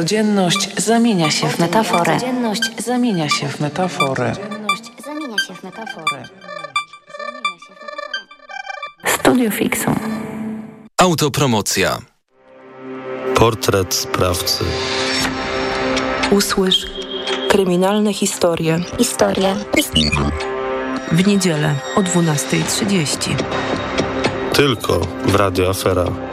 codzienność zamienia się w metaforę. Codzienność zamienia się w metaforę. Zamienia się w metaforę. Studio Fixum. Autopromocja. Portret sprawcy. Usłysz kryminalne historie Historia. w niedzielę o 12.30. Tylko w Radio Afera.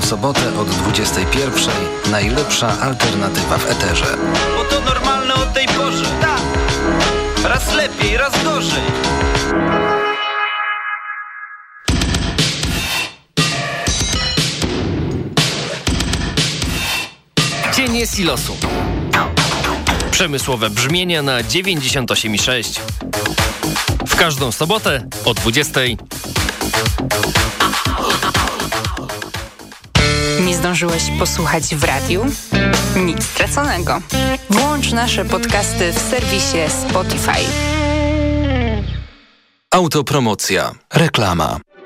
Każdą sobotę od 21. Najlepsza alternatywa w eterze. Bo to normalne o tej porze. Tak. Raz lepiej, raz gorzej. Cienie silosu. Przemysłowe brzmienia na 98,6. W każdą sobotę o 20. Zdążyłeś posłuchać w radiu? Nic straconego. Włącz nasze podcasty w serwisie Spotify. Autopromocja. Reklama.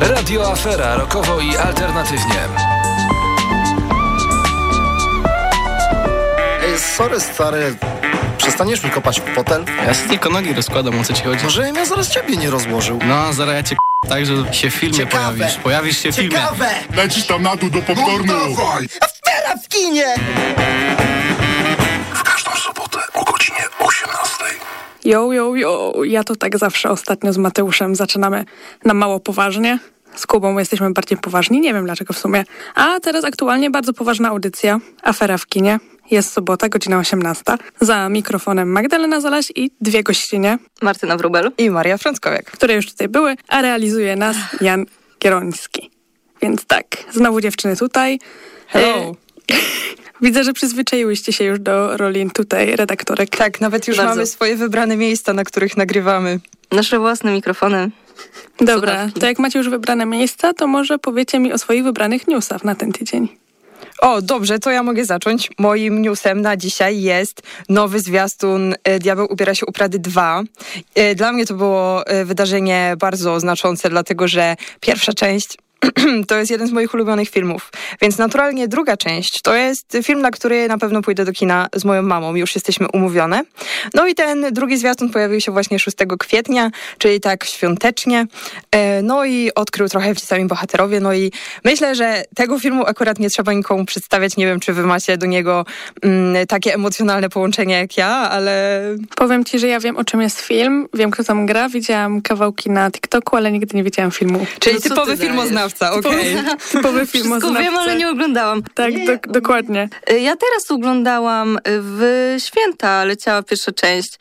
Radio Afera rokowo i alternatywnie. Ej, sorry stary, przestaniesz mi kopać w fotel? Ja sobie tylko nogi rozkładam, o co ci chodzi. Może ja zaraz ciebie nie rozłożył. No, zaraz ja cię tak, że się w filmie Ciekawe. pojawisz. Pojawisz się w filmie. Ciekawe! Lecisz tam na dół do popcornu. No dawaj! Afera w kinie! W każdą Jo, jo, jo. Ja to tak zawsze ostatnio z Mateuszem zaczynamy na mało poważnie. Z Kubą jesteśmy bardziej poważni, nie wiem dlaczego w sumie. A teraz aktualnie bardzo poważna audycja, afera w kinie. Jest sobota, godzina 18. Za mikrofonem Magdalena Zalaś i dwie gościnie, Martyna Wrubel. I Maria Frąckowiak. które już tutaj były, a realizuje nas Jan Gieroński. Więc tak, znowu dziewczyny tutaj. Hello. Widzę, że przyzwyczaiłyście się już do roli tutaj redaktorek. Tak, nawet już Bardzo. mamy swoje wybrane miejsca, na których nagrywamy. Nasze własne mikrofony. Dobra, Słuchawki. to jak macie już wybrane miejsca, to może powiecie mi o swoich wybranych newsach na ten tydzień. O, dobrze, to ja mogę zacząć. Moim newsem na dzisiaj jest nowy zwiastun e, Diabeł ubiera się u Prady 2. E, Dla mnie to było e, wydarzenie bardzo znaczące, dlatego że pierwsza część to jest jeden z moich ulubionych filmów. Więc naturalnie druga część to jest film, na który na pewno pójdę do kina z moją mamą. Już jesteśmy umówione. No i ten drugi zwiastun pojawił się właśnie 6 kwietnia, czyli tak świątecznie. E, No i odkrył trochę ci sami bohaterowie. No i myślę, że tego filmu akurat nie trzeba nikomu przedstawiać. Nie wiem, czy wy macie do niego mm, takie emocjonalne połączenie jak ja, ale Powiem ci, że ja wiem o czym jest film, wiem kto tam gra, widziałam kawałki na TikToku, ale nigdy nie widziałam filmu. czyli No typowy ty dajesz? Filmoznawca, okej. Typowy Wszystko wiem, ale nie oglądałam. Tak, do, dokładnie. Y, Ja teraz oglądałam w święta, leciała pierwsza część.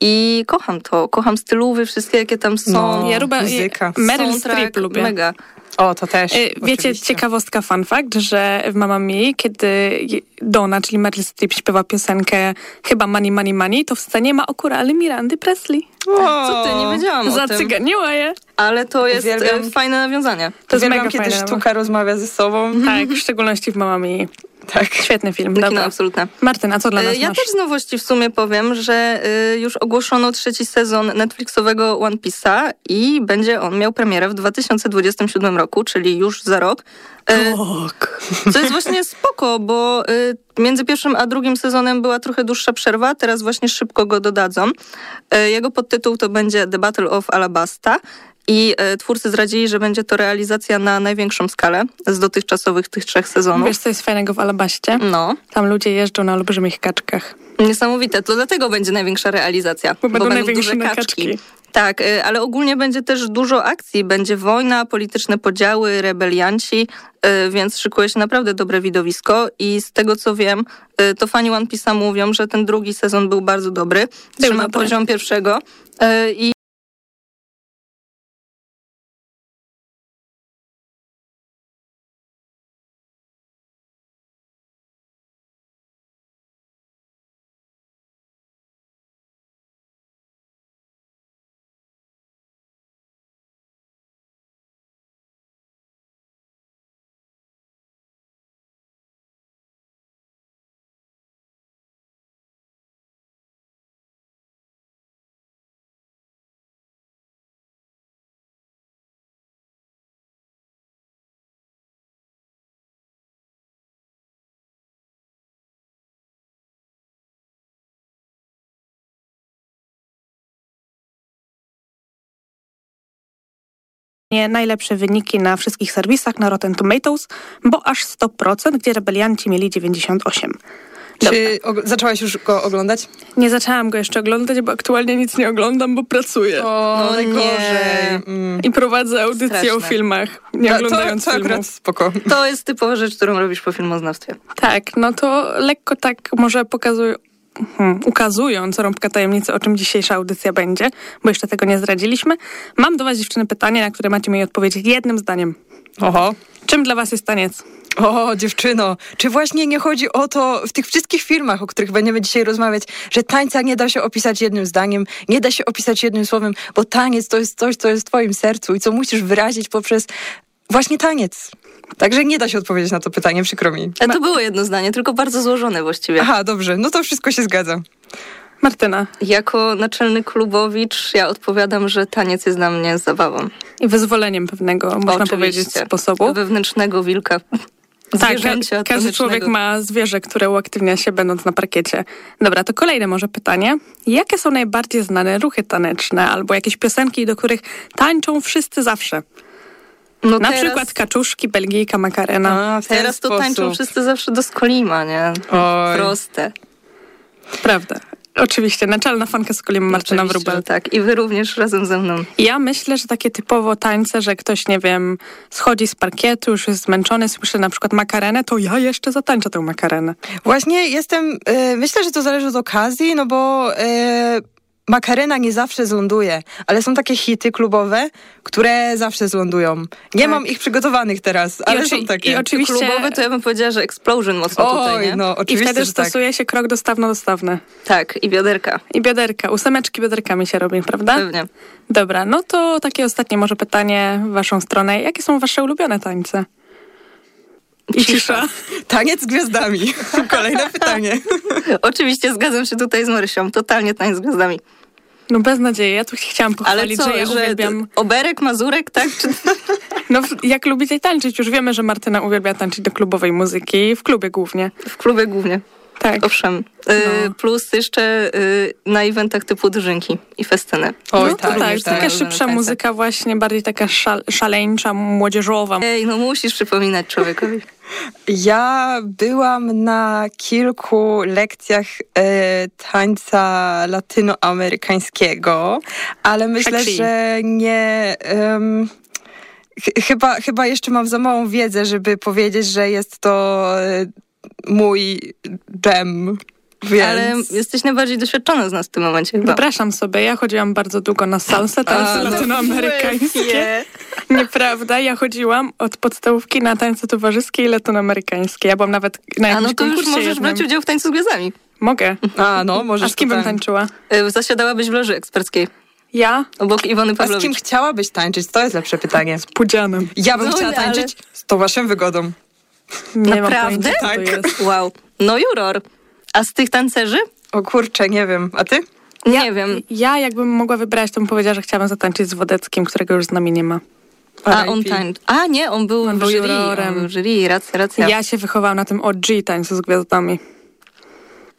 I kocham to. Kocham stylowy, wszystkie jakie tam są. No, Ja lubię, muzyka. Meryl Streep lubię. Mega. O, to też. E, Wiecie, oczywiście. ciekawostka, fun fact, że w Mamma Mia, kiedy Donna, czyli Meryl Streep śpiewa piosenkę chyba Money, Money, Money, to w scenie ma okulary Mirandy Presley. Co ty, nie wiedziałam o. Zacyganiła je. Ale to jest Uwielbiam. e, fajne nawiązanie. To jest Uwielbiam, mega kiedy fajne. sztuka rozmawia ze sobą. Tak, w szczególności w Mamma Mia. Tak. Świetny film, Kino dobra. absolutne. Martyna, co dla nas E, Ja masz? też z nowości w sumie powiem, że y, już ogłoszono trzeci sezon Netflixowego One Piece'a i będzie on miał premierę w 2027 roku, czyli już za rok. E, Co jest właśnie spoko, bo między pierwszym a drugim sezonem była trochę dłuższa przerwa, teraz właśnie szybko go dodadzą. E, Jego podtytuł to będzie The Battle of Alabasta. I e, twórcy zdradzili, że będzie to realizacja na największą skalę z dotychczasowych tych trzech sezonów. Wiesz, co jest fajnego w Alabaście? No. Tam ludzie jeżdżą na olbrzymich kaczkach. Niesamowite, to dlatego będzie największa realizacja. Bo będą największe duże kaczki. Tak, y, ale ogólnie będzie też dużo akcji. Będzie wojna, polityczne podziały, rebelianci, y, więc szykuje się naprawdę dobre widowisko. I z tego co wiem, to fani One Piece'a mówią, że ten drugi sezon był bardzo dobry. Trzyma poziom pierwszego. I Nie najlepsze wyniki na wszystkich serwisach na Rotten Tomatoes, bo aż 100%, gdzie rebelianci mieli 98%. Czy og- zaczęłaś już go oglądać? Nie zaczęłam go jeszcze oglądać, bo aktualnie nic nie oglądam, bo pracuję. O, No najgorzej. Mm. I prowadzę audycję o Straszne. filmach, nie To- oglądając to, to filmów. spoko. To jest typowa rzecz, którą robisz po filmoznawstwie. Tak, no to lekko tak może pokazuję, hmm, ukazując rąbka tajemnicy, o czym dzisiejsza audycja będzie, bo jeszcze tego nie zdradziliśmy. Mam do was dziewczyny pytanie, na które macie mi odpowiedzieć jednym zdaniem. Oho. Czym dla was jest taniec? O, dziewczyno, czy właśnie nie chodzi o to w tych wszystkich filmach, o których będziemy dzisiaj rozmawiać, że tańca nie da się opisać jednym zdaniem, nie da się opisać jednym słowem, bo taniec to jest coś, co jest w twoim sercu i co musisz wyrazić poprzez właśnie taniec. Także nie da się odpowiedzieć na to pytanie, przykro mi. A to było jedno zdanie, tylko bardzo złożone właściwie. Aha, dobrze, no to wszystko się zgadza. Martyna. Jako naczelny klubowicz ja odpowiadam, że taniec jest dla mnie zabawą. I wyzwoleniem pewnego, można Oczywiście. powiedzieć, sposobu. Wewnętrznego wilka. Tak, każdy człowiek ma zwierzę, które uaktywnia się będąc na parkiecie. Dobra, to kolejne może pytanie. Jakie są najbardziej znane ruchy taneczne albo jakieś piosenki, do których tańczą wszyscy zawsze? No na teraz- przykład kaczuszki, Belgijka, Makarena. A, Teraz to tańczą wszyscy zawsze do Skolima, nie? Oj. Proste. Prawda. Oczywiście, naczelna fanka z koliem Martyna Wróbel. tak. I wy również razem ze mną. Ja myślę, że takie typowo tańce, że ktoś, nie wiem, schodzi z parkietu, już jest zmęczony, słyszy na przykład makarenę, to ja jeszcze zatańczę tę makarenę. Właśnie jestem, e, myślę, że to zależy od okazji, no bo e, Makarena nie zawsze zląduje, ale są takie hity klubowe, które zawsze zlądują. Nie Tak. mam ich przygotowanych teraz, ale oczy- są takie. i oczywiście- Klubowe to ja bym powiedziała, że Explosion mocno tutaj, Oj, nie? no I oczywiście, wtedy że tak. stosuje się krok dostawno-dostawny. Tak, i bioderka. I bioderka, ósemeczki bioderkami się robi, prawda? Pewnie. Dobra, no to takie ostatnie może pytanie w waszą stronę. Jakie są wasze ulubione tańce? I cisza. Taniec z gwiazdami. Kolejne pytanie. Oczywiście zgadzam się tutaj z Marysią. Totalnie tańc z gwiazdami. No bez nadziei, ja tu chciałam Ale pochwalić, co, że ja że uwielbiam... oberek, mazurek, tak? Czy... No jak lubicie tańczyć? Już wiemy, że Martyna uwielbia tańczyć do klubowej muzyki, w klubie głównie. W klubie głównie. Tak. Owszem. Y, No. Plus jeszcze y, na eventach typu dożynki i festyny. Oj, no tak, tak, już taka tak. szybsza tańce. muzyka właśnie, bardziej taka szal, szaleńcza, młodzieżowa. Ej, no musisz przypominać człowiekowi. Ja byłam na kilku lekcjach e, tańca latynoamerykańskiego, ale myślę, że nie. ch- chyba, chyba jeszcze mam za małą wiedzę, żeby powiedzieć, że jest to e, mój dżem. Więc... Ale jesteś najbardziej doświadczona z nas w tym momencie chyba. Wypraszam sobie, ja chodziłam bardzo długo na salsę, tańce no latynoamerykańskie. Nieprawda, ja chodziłam od podstawówki na tańce towarzyskie i latynoamerykańskie. Ja byłam nawet na A jakimś no to już możesz jednym. brać udział w tańcu z gwiazdami. Mogę. A, no, możesz A z kim bym tańczyła? Y, Zasiadałabyś w loży eksperckiej. Ja? Obok Iwony A z Pawlowicz. kim chciałabyś tańczyć? To jest lepsze pytanie. Pudzianem. Ja bym No, chciała ale- tańczyć z tą waszą wygodą. Nie Naprawdę? mam pojęcia, jest. Wow. No juror. A z tych tancerzy? O kurczę, nie wiem. A ty? Nie wiem. Ja jakbym mogła wybrać, to bym powiedziała, że chciałabym zatańczyć z Wodeckim, którego już z nami nie ma. A on tańczy. A nie, on był, On był jury. jurorem. On jury, racja, racja. Ja się wychowałam na tym OG tańcu z gwiazdami.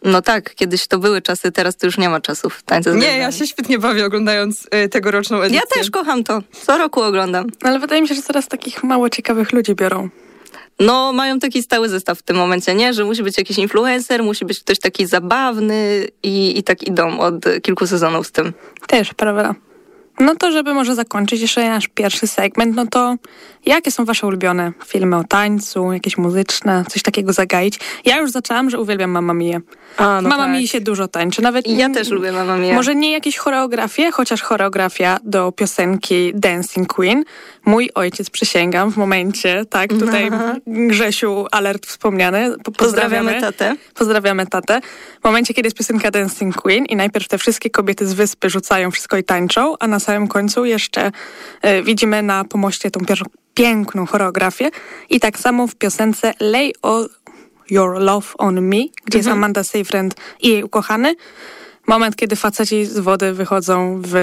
No tak, kiedyś to były czasy, teraz to już nie ma czasów tańca z Nie, gwiazdami. ja się świetnie bawię oglądając y, tegoroczną edycję. Ja też kocham to. Co roku oglądam. Ale wydaje mi się, że coraz takich mało ciekawych ludzi biorą. No, mają taki stały zestaw w tym momencie, nie? Że musi być jakiś influencer, musi być ktoś taki zabawny i, i tak idą od kilku sezonów z tym. Też, prawda? No to, żeby może zakończyć jeszcze nasz pierwszy segment, no to jakie są wasze ulubione filmy o tańcu, jakieś muzyczne, coś takiego zagaić? Ja już zaczęłam, że uwielbiam Mamma Mia. A, no Mama tak. Mia się dużo tańczy. Nawet ja też lubię Mamma Mia. Może nie jakieś choreografie, chociaż choreografia do piosenki Dancing Queen. Mój ojciec, przysięgam, w momencie, tak, tutaj Grzesiu, alert wspomniany. Po- Pozdrawiamy tatę. Pozdrawiamy tatę. W momencie, kiedy jest piosenka Dancing Queen i najpierw te wszystkie kobiety z wyspy rzucają wszystko i tańczą, a na samym końcu jeszcze e, widzimy na pomoście tą piękną choreografię. I tak samo w piosence Lay All Your Love on Me, gdzie jest Amanda Seyfried i jej ukochany. Moment, kiedy faceci z wody wychodzą w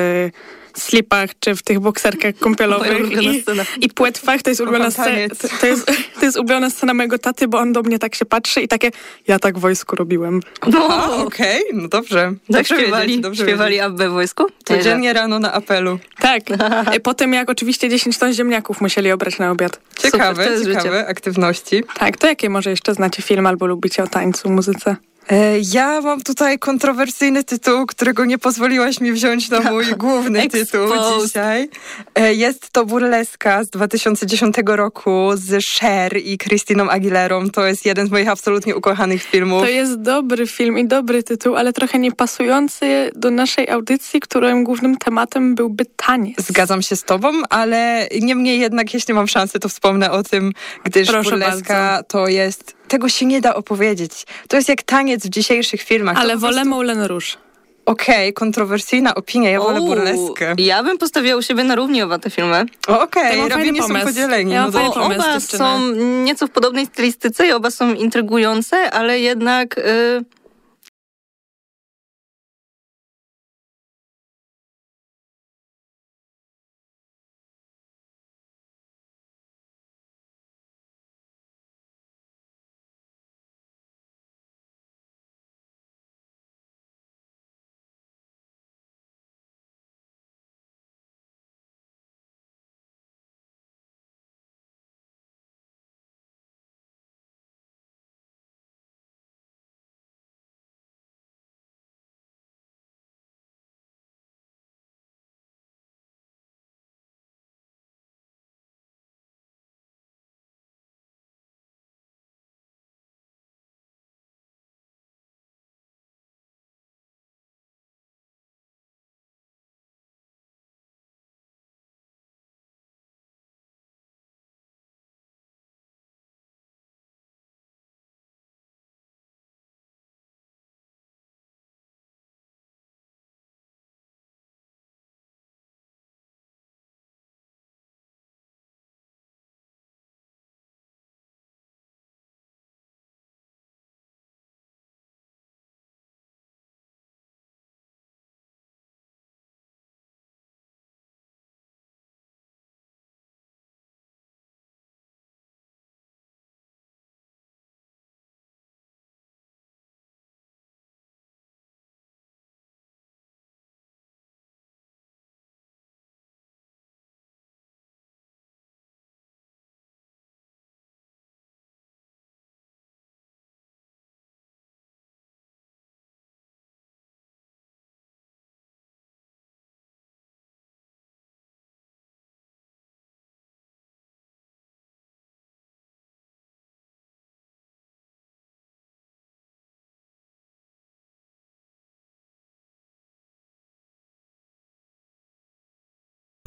slipach, czy w tych bokserkach kąpielowych i, i płetwach. To jest, ulubiona scena, to, to, jest, to jest ulubiona scena mojego taty, bo on do mnie tak się patrzy i takie, ja tak w wojsku robiłem. No, okej, okay, no dobrze. Tak dobrze śpiewali, dobrze śpiewali Abbę w wojsku? Codziennie rano na apelu. Tak. Potem jak oczywiście 10 ton ziemniaków musieli obrać na obiad. Ciekawe, Super, ciekawe życie. aktywności. Tak, to jakie może jeszcze znacie film albo lubicie o tańcu, muzyce? E, ja mam tutaj kontrowersyjny tytuł, którego nie pozwoliłaś mi wziąć na mój główny tytuł dzisiaj. E, jest to burleska z 2010 roku z Cher i Christiną Aguilerą. To jest jeden z moich absolutnie ukochanych filmów. To jest dobry film i dobry tytuł, ale trochę niepasujący do naszej audycji, którym głównym tematem byłby taniec. Zgadzam się z tobą, ale niemniej jednak, jeśli mam szansę, to wspomnę o tym, gdyż Proszę burleska bardzo. to jest tego się nie da opowiedzieć. To jest jak taniec w dzisiejszych filmach. Ale wolę prostu... Moulin Rouge. Okej, okay, kontrowersyjna opinia, ja wolę burleskę. Ja bym postawiła u siebie na równi oba te filmy. Okej, okay, rabinie są podzieleni. Ja no bo pomysł, oba dziewczyny. są nieco w podobnej stylistyce i oba są intrygujące, ale jednak... Yy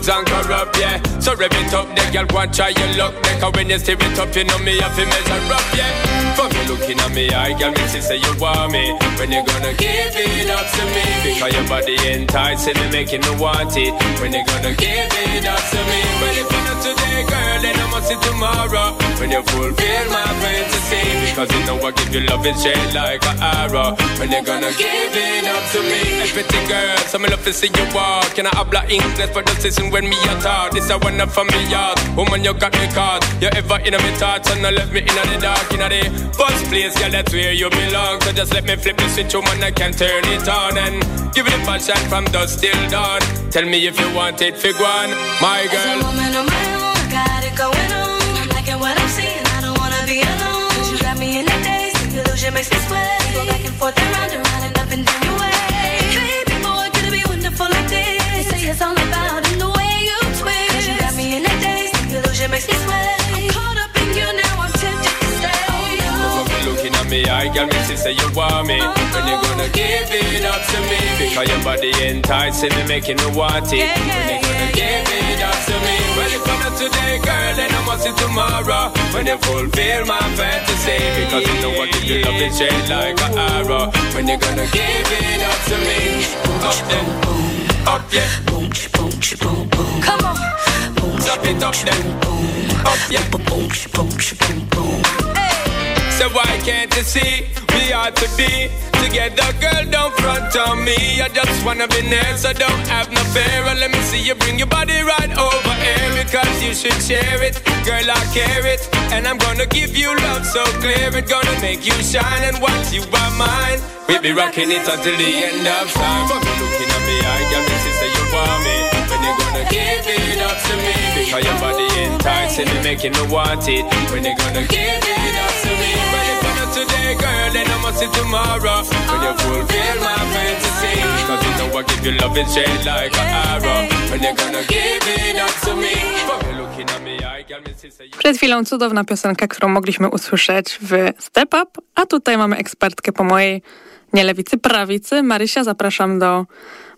and corrupt, yeah. So rev it up, the girl want try your luck. A when you steer it up, you know me have to measure up, yeah. From you looking at me, I girl, me see say you want me. When you gonna give it up to me? Because your body enticing me, making me want it. When you gonna give it up to me? Well, if you not today, girl, then I must see tomorrow. When you fulfill my fantasy, because you know I give you love and straight like an arrow. When you gonna give it up to me? Everything, girl, so me love to see you walk. Can I habla English for the season when me a talk? This a one for me yard. Woman, you got me caught. You ever in my thoughts and I left me in the dark, in the first place, girl, that's where you belong. So just let me flip the switch, woman, I can turn it on and give it a passion from dusk till dawn. Tell me if you want it, fig one, my girl. As a woman on my own, I got it going on. I'm liking what I'm seeing, I don't wanna be alone. You got me in the daze, the illusion makes me sweat. Go back and forth and round and round and up and down your way. Baby boy, could it be wonderful like this? They say it's all about in the way you twist. You got me in the daze, the illusion makes me sweat. Me, I girl, me say you want me. When you gonna give it up to me? Because your body enticing me, making me want it. When you gonna give it up to me? Well, if I'm not today, girl, then I must see tomorrow. When you fulfill my fantasy, because you know I give you love it straight like an arrow. When you gonna give it up to me? Up then, up yeah. Boom, boom, boom, boom. Come on, boom, up it up then, up yeah. Boom, boom, boom, boom. So why can't you see we ought to be together, girl? Don't front on me. I just wanna be near, so don't have no fear. Let me see you bring your body right over here because you should share it, girl. I care it, and I'm gonna give you love so clear. It's gonna make you shine, and once you are mine, we'll be rocking it until the end of time. But looking at me, I got me say you want me. When you gonna give it up to me? Because your body enticing me, making me want it. When you gonna give it up to me? Today, girl, then I must see tomorrow. When you fulfill my fantasy. Cause you know I give you love and shade like an arrow. When you gonna give it up to me? Przed chwilą cudowna piosenka, którą mogliśmy usłyszeć w Step Up, a tutaj mamy ekspertkę po mojej nie lewicy, prawicy. Marysia, zapraszam do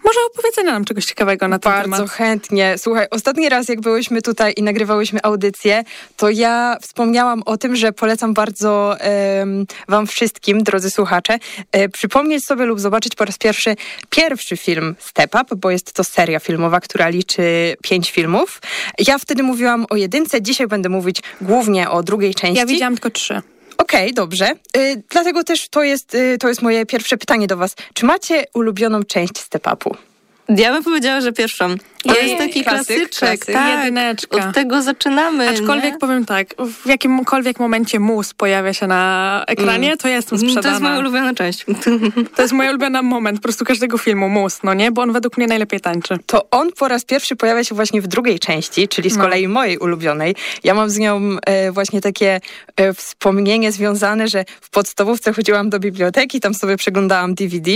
może opowiedzenia nam czegoś ciekawego na ten Bardzo temat. chętnie. Słuchaj, ostatni raz jak byłyśmy tutaj i nagrywałyśmy audycję, to ja wspomniałam o tym, że polecam bardzo wam wszystkim, drodzy słuchacze, e, przypomnieć sobie lub zobaczyć po raz pierwszy pierwszy film Step Up, bo jest to seria filmowa, która liczy pięć filmów. Ja wtedy mówiłam o jedynce, dzisiaj będę mówić głównie o drugiej części. Ja widziałam tylko trzy. Okej, dobrze. Y, dlatego też to jest, y, to jest moje pierwsze pytanie do was. Czy macie ulubioną część Step Upu? Ja bym powiedziała, że pierwszą. To jest taki klasyk, klasyczek, klasyk. tak. Jedyneczka. Od tego zaczynamy. Aczkolwiek nie? powiem tak, w jakimkolwiek momencie mus pojawia się na ekranie, Mm. to ja jestem Mm, to sprzedana. jest moja ulubiona część. To jest mój ulubiony moment po prostu każdego filmu, mus, no nie? Bo on według mnie najlepiej tańczy. To on po raz pierwszy pojawia się właśnie w drugiej części, czyli z No. kolei mojej ulubionej. Ja mam z nią e, właśnie takie e, wspomnienie związane, że w podstawówce chodziłam do biblioteki, tam sobie przeglądałam DVD,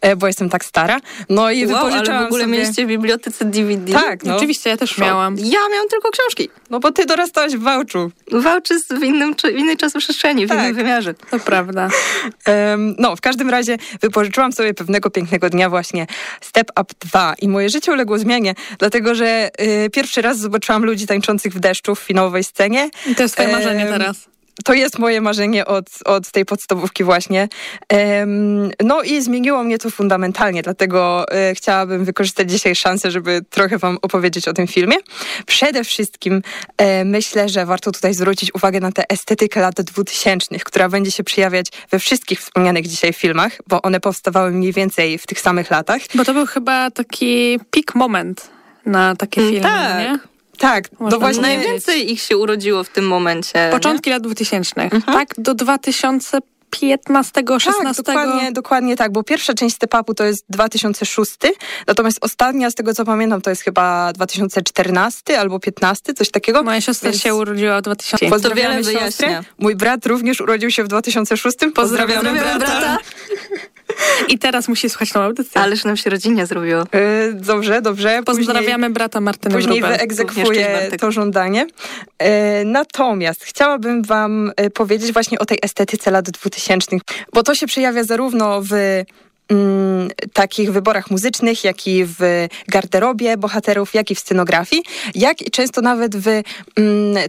e, bo jestem tak stara. No i wow, ale wypożyczałam w ogóle sobie... mieliście w bibliotece DVD? Tak, no. Oczywiście, ja też Szok. miałam. Ja miałam tylko książki. No bo ty dorastałaś w Wałczu. Wałczy w, innym, w innej czasoprzestrzeni, w Tak. innym wymiarze. To prawda. Em, no, w każdym razie wypożyczyłam sobie pewnego pięknego dnia właśnie Step Up 2 i moje życie uległo zmianie, dlatego że y, pierwszy raz zobaczyłam ludzi tańczących w deszczu w finałowej scenie. I to jest twoje marzenie teraz. To jest moje marzenie od, od tej podstawówki właśnie. No i zmieniło mnie to fundamentalnie, dlatego e, chciałabym wykorzystać dzisiaj szansę, żeby trochę wam opowiedzieć o tym filmie. Przede wszystkim e, myślę, że warto tutaj zwrócić uwagę na tę estetykę lat 2000, która będzie się przejawiać we wszystkich wspomnianych dzisiaj filmach, bo one powstawały mniej więcej w tych samych latach. Bo to był chyba taki peak moment na takie Mm, filmy, tak. nie? Tak, Można to właśnie. Najwięcej ich się urodziło w tym momencie. Początki lat 2000, tak? Do 2015, 16. Tak, dokładnie, dokładnie tak, bo pierwsza część Step-Upu to jest 2006, natomiast ostatnia, z tego co pamiętam, to jest chyba 2014 albo 15, coś takiego. Moja siostra Więc się urodziła w 2000. Pozdrawiamy siostrę. Mój brat również urodził się w 2006. Pozdrawiamy, Pozdrawiamy brata. brata. I teraz musi słuchać tą audycję. Ależ nam się rodzinie zrobiło. Y, Dobrze, dobrze. Pozdrawiamy brata Martyny Później cześć, wyegzekwuję to żądanie. E, Natomiast chciałabym wam e, powiedzieć właśnie o tej estetyce lat 2000, bo to się przejawia zarówno w mm, takich wyborach muzycznych, jak i w garderobie bohaterów, jak i w scenografii, jak i często nawet w mm,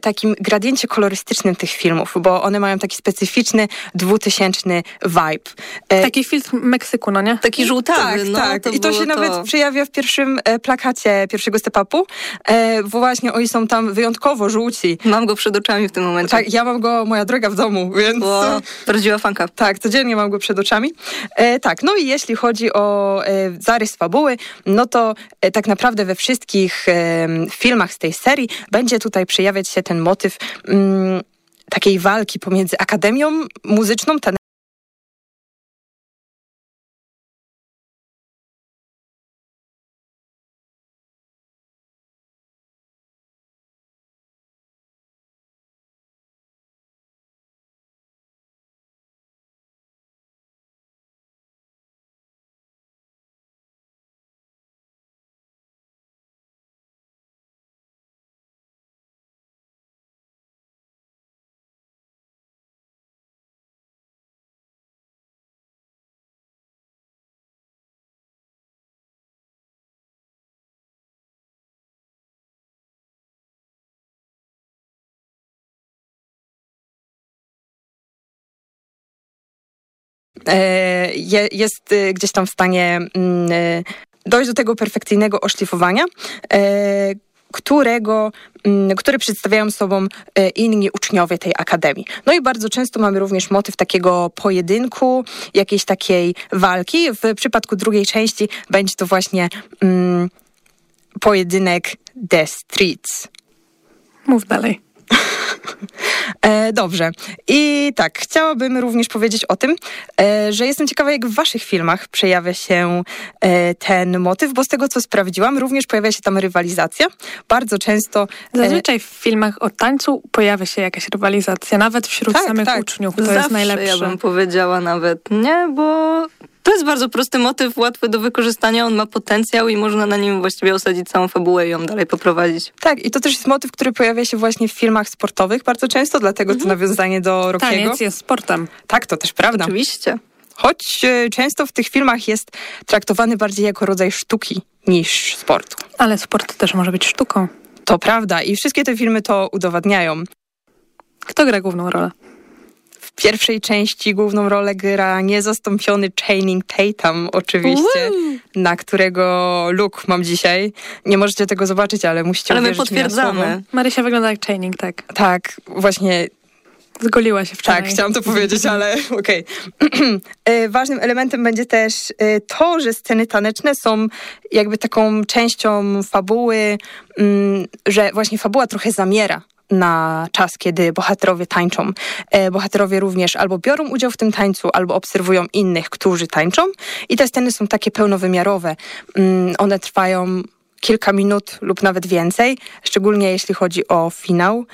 takim gradiencie kolorystycznym tych filmów, bo one mają taki specyficzny dwutysięczny vibe. E, Taki film Meksyku, no nie? Taki żółtawy, tak, no. tak. To I to się nawet przejawia w pierwszym e, plakacie pierwszego step-upu, e, bo właśnie oni są tam wyjątkowo żółci. Mam go przed oczami w tym momencie. Tak, ja mam go, moja droga w domu, więc... O, prawdziwa fanka. Tak, codziennie mam go przed oczami. E, tak, no i jeśli chodzi o e, zarys fabuły, no to e, tak naprawdę we wszystkich e, filmach z tej serii będzie tutaj przejawiać się ten motyw mm, takiej walki pomiędzy Akademią Muzyczną, jest e, gdzieś tam w stanie mm, e, dojść do tego perfekcyjnego oszlifowania. E, którego, mm, który przedstawiają sobą e, inni uczniowie tej akademii. No i bardzo często mamy również motyw takiego pojedynku, jakiejś takiej walki. W przypadku drugiej części będzie to właśnie mm, pojedynek The Streets. Mów dalej. E, dobrze. I tak, chciałabym również powiedzieć o tym, e, że jestem ciekawa, jak w waszych filmach przejawia się e, ten motyw, bo z tego, co sprawdziłam, również pojawia się tam rywalizacja. Bardzo często... e, Zazwyczaj w filmach o tańcu pojawia się jakaś rywalizacja, nawet wśród Tak, samych tak. uczniów. To Zawsze jest najlepsze. ja bym powiedziała nawet, nie? Bo to jest bardzo prosty motyw, łatwy do wykorzystania, on ma potencjał i można na nim właściwie osadzić całą fabułę i ją dalej poprowadzić. Tak, i to też jest motyw, który pojawia się właśnie w filmach sportowych bardzo często, dlatego to nawiązanie do Rockiego. Taniec jest sportem. Tak, to też prawda. Oczywiście. Choć e, często w tych filmach jest traktowany bardziej jako rodzaj sztuki niż sportu. Ale sport też może być sztuką. To prawda i wszystkie te filmy to udowadniają. Kto gra główną rolę? Pierwszej części główną rolę gra niezastąpiony Channing Tatum, oczywiście, na którego look mam dzisiaj. Nie możecie tego zobaczyć, ale musicie Ale my potwierdzamy. Marysia wygląda jak Chaining, tak. Tak, właśnie Zgoliła się wczoraj. Tak, chciałam to powiedzieć, ale okej. E, Ważnym elementem będzie też e, to, że sceny taneczne są jakby taką częścią fabuły, mm, że właśnie fabuła trochę zamiera na czas, kiedy bohaterowie tańczą. E, Bohaterowie również albo biorą udział w tym tańcu, albo obserwują innych, którzy tańczą. I te sceny są takie pełnowymiarowe. Mm, One trwają kilka minut lub nawet więcej, szczególnie jeśli chodzi o finał,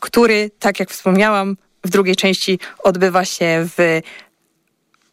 który, tak jak wspomniałam, w drugiej części odbywa się w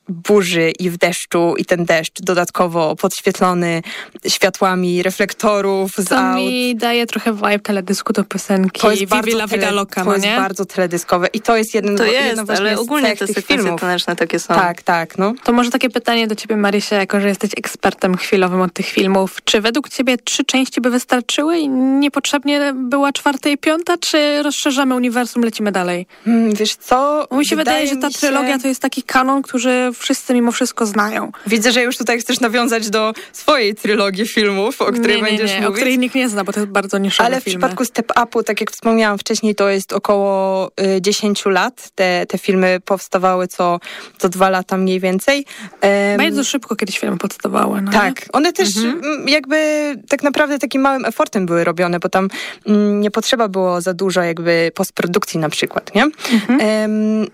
burzy i w deszczu i ten deszcz dodatkowo podświetlony światłami reflektorów z To aut. mi daje trochę vibe teledysku do piosenki To jest Vivi bardzo, la Vida tele, Loca, to no jest bardzo teledyskowe i to jest jeden To jest, ale z ogólnie te sekwencje filmów. taneczne takie są. Tak, tak, no. To może takie pytanie do ciebie, Marysia, jako że jesteś ekspertem chwilowym od tych filmów. Czy według ciebie trzy części by wystarczyły i niepotrzebnie była czwarta i piąta, czy rozszerzamy uniwersum, lecimy dalej? Mm, Wiesz co? Mi się wydaje, że ta mi się- trylogia to jest taki kanon, który wszyscy mimo wszystko znają. Widzę, że już tutaj chcesz nawiązać do swojej trylogii filmów, o której nie, nie, będziesz nie, mówić. o której nikt nie zna, bo to jest bardzo niszowe Ale w filmy. przypadku Step Upu, tak jak wspomniałam wcześniej, to jest około y, 10 lat. Te, te filmy powstawały co, co dwa lata mniej więcej. Em, Bardzo szybko kiedyś filmy powstawały. No tak, one też mm, jakby tak naprawdę takim małym efortem były robione, bo tam mm, nie potrzeba było za dużo jakby postprodukcji na przykład, nie? Em, y,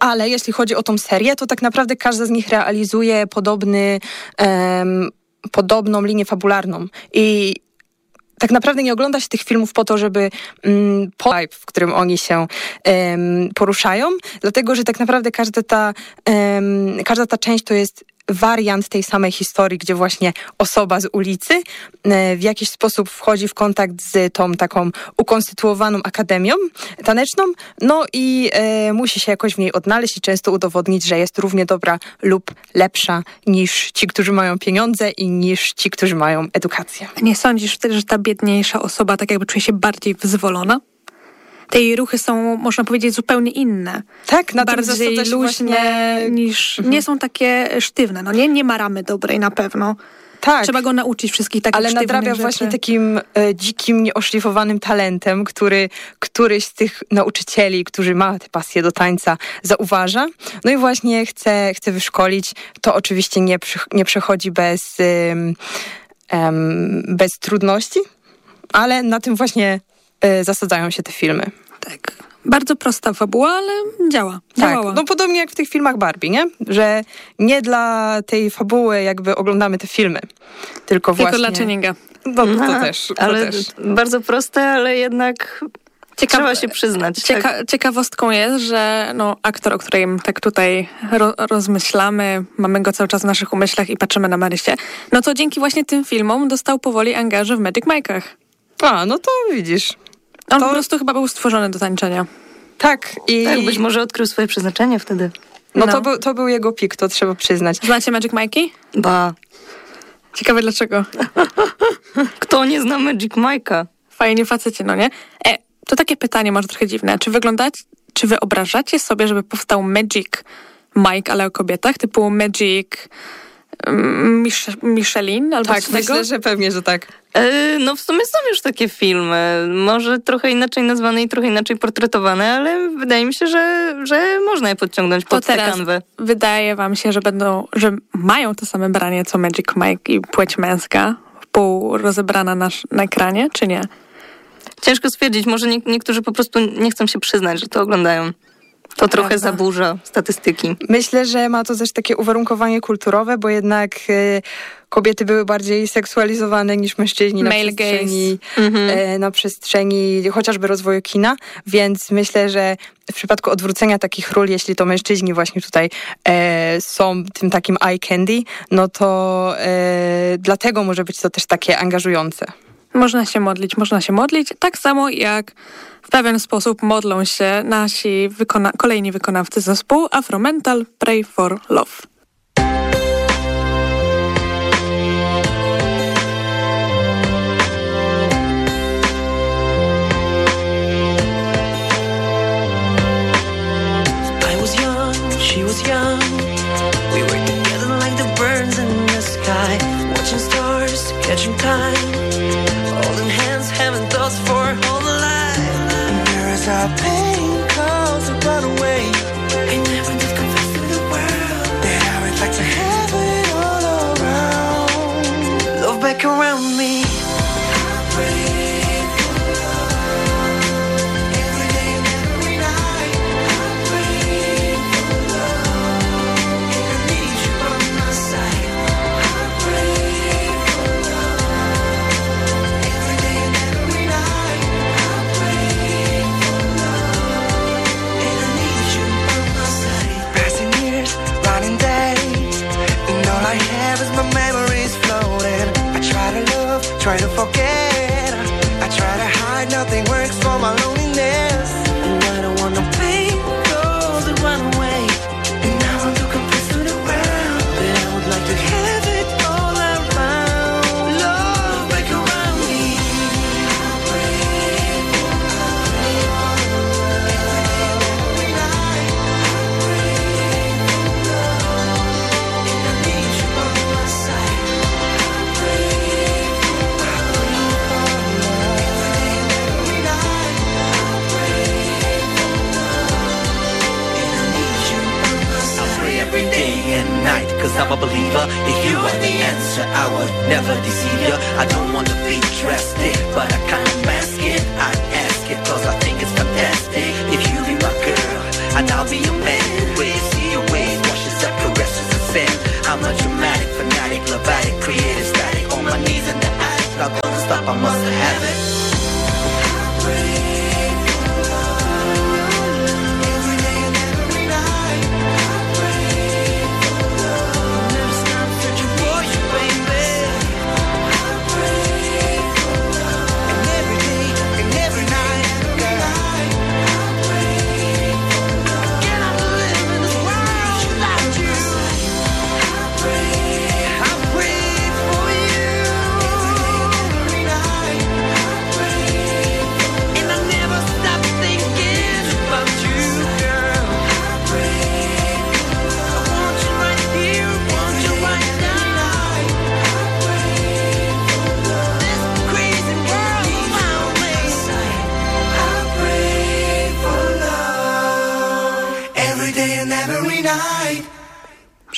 ale jeśli chodzi o tą serię, to tak naprawdę każda z nich realizuje podobny, em, podobną linię fabularną. I tak naprawdę nie ogląda się tych filmów po to, żeby mm, po vibe, w którym oni się em, poruszają, dlatego że tak naprawdę każda ta, em, każda ta część to jest wariant tej samej historii, gdzie właśnie osoba z ulicy e, w jakiś sposób wchodzi w kontakt z tą taką ukonstytuowaną akademią taneczną, no i e, musi się jakoś w niej odnaleźć i często udowodnić, że jest równie dobra lub lepsza niż ci, którzy mają pieniądze i niż ci, którzy mają edukację. Nie sądzisz że ta biedniejsza osoba tak jakby czuje się bardziej wyzwolona? Te jej ruchy są, można powiedzieć, zupełnie inne. Tak, na Bardziej luźne właśnie- niż... Nie są takie sztywne, no nie? Nie ma ramy dobrej na pewno. Tak. Trzeba go nauczyć wszystkich takich Ale nadrabia rzeczy. właśnie takim e, dzikim, nieoszlifowanym talentem, który któryś z tych nauczycieli, który ma tę pasję do tańca, zauważa. No i właśnie chce, chce wyszkolić. To oczywiście nie, nie przechodzi bez, bez trudności, ale na tym właśnie zasadzają się te filmy. Tak. Bardzo prosta fabuła, ale działa. Tak, Działała. no podobnie jak w tych filmach Barbie, nie? Że nie dla tej fabuły jakby oglądamy te filmy, tylko, Tylko właśnie... dla Channinga. No to Aha, też, to ale też. bardzo proste, ale jednak trzeba się przyznać. Cieka- tak. Ciekawostką jest, że no, aktor, o którym tak tutaj ro- rozmyślamy, mamy go cały czas w naszych umyślach i patrzymy na Marysię, no to dzięki właśnie tym filmom dostał powoli angaże w Magic Mike'ach. A, no to widzisz. On To- po prostu chyba był stworzony do tańczenia. Tak, i Tak, być może odkrył swoje przeznaczenie wtedy. no, no. To, był, to był jego pik, to trzeba przyznać. Znacie Magic Mike'i? Ba. Ciekawe dlaczego. Kto nie zna Magic Mike'a? Fajnie facecie, no nie? E, to takie pytanie może trochę dziwne. Czy wyglądacie, czy wyobrażacie sobie, żeby powstał Magic Mike, ale o kobietach, typu Magic Michelin albo Tak, myślę, że pewnie, że tak. E, No w sumie są już takie filmy, może trochę inaczej nazwane i trochę inaczej portretowane, ale wydaje mi się, że, że można je podciągnąć To pod teraz kanwę. wydaje wam się, że będą, że mają to same branie co Magic Mike i płeć męska, pół rozebrana na, na ekranie, czy nie? Ciężko stwierdzić, może nie, niektórzy po prostu nie chcą się przyznać, że to oglądają. To trochę Prawda. zaburza statystyki. Myślę, że ma to też takie uwarunkowanie kulturowe, bo jednak e, kobiety były bardziej seksualizowane niż mężczyźni na Male przestrzeni, Mhm. e, na przestrzeni chociażby rozwoju kina, więc myślę, że w przypadku odwrócenia takich ról, jeśli to mężczyźni właśnie tutaj e, są tym takim eye candy, no to e, dlatego może być to też takie angażujące. Można się modlić, można się modlić, tak samo jak pewien sposób modlą się nasi wykona kolejni wykonawcy zespołu Afromental Pray for Love. Catching time, try to forget. I'm a believer. If you are the answer, I would never deceive you. I don't wanna be drastic, but I kinda mask it. I ask it, cause I think it's fantastic. If you be my girl, and I'll be your man. Waves, see your ways, washes up, caresses and sin. I'm a dramatic, fanatic, love addict, creative static. On my knees in the attic, not gonna stop, I must have it. Every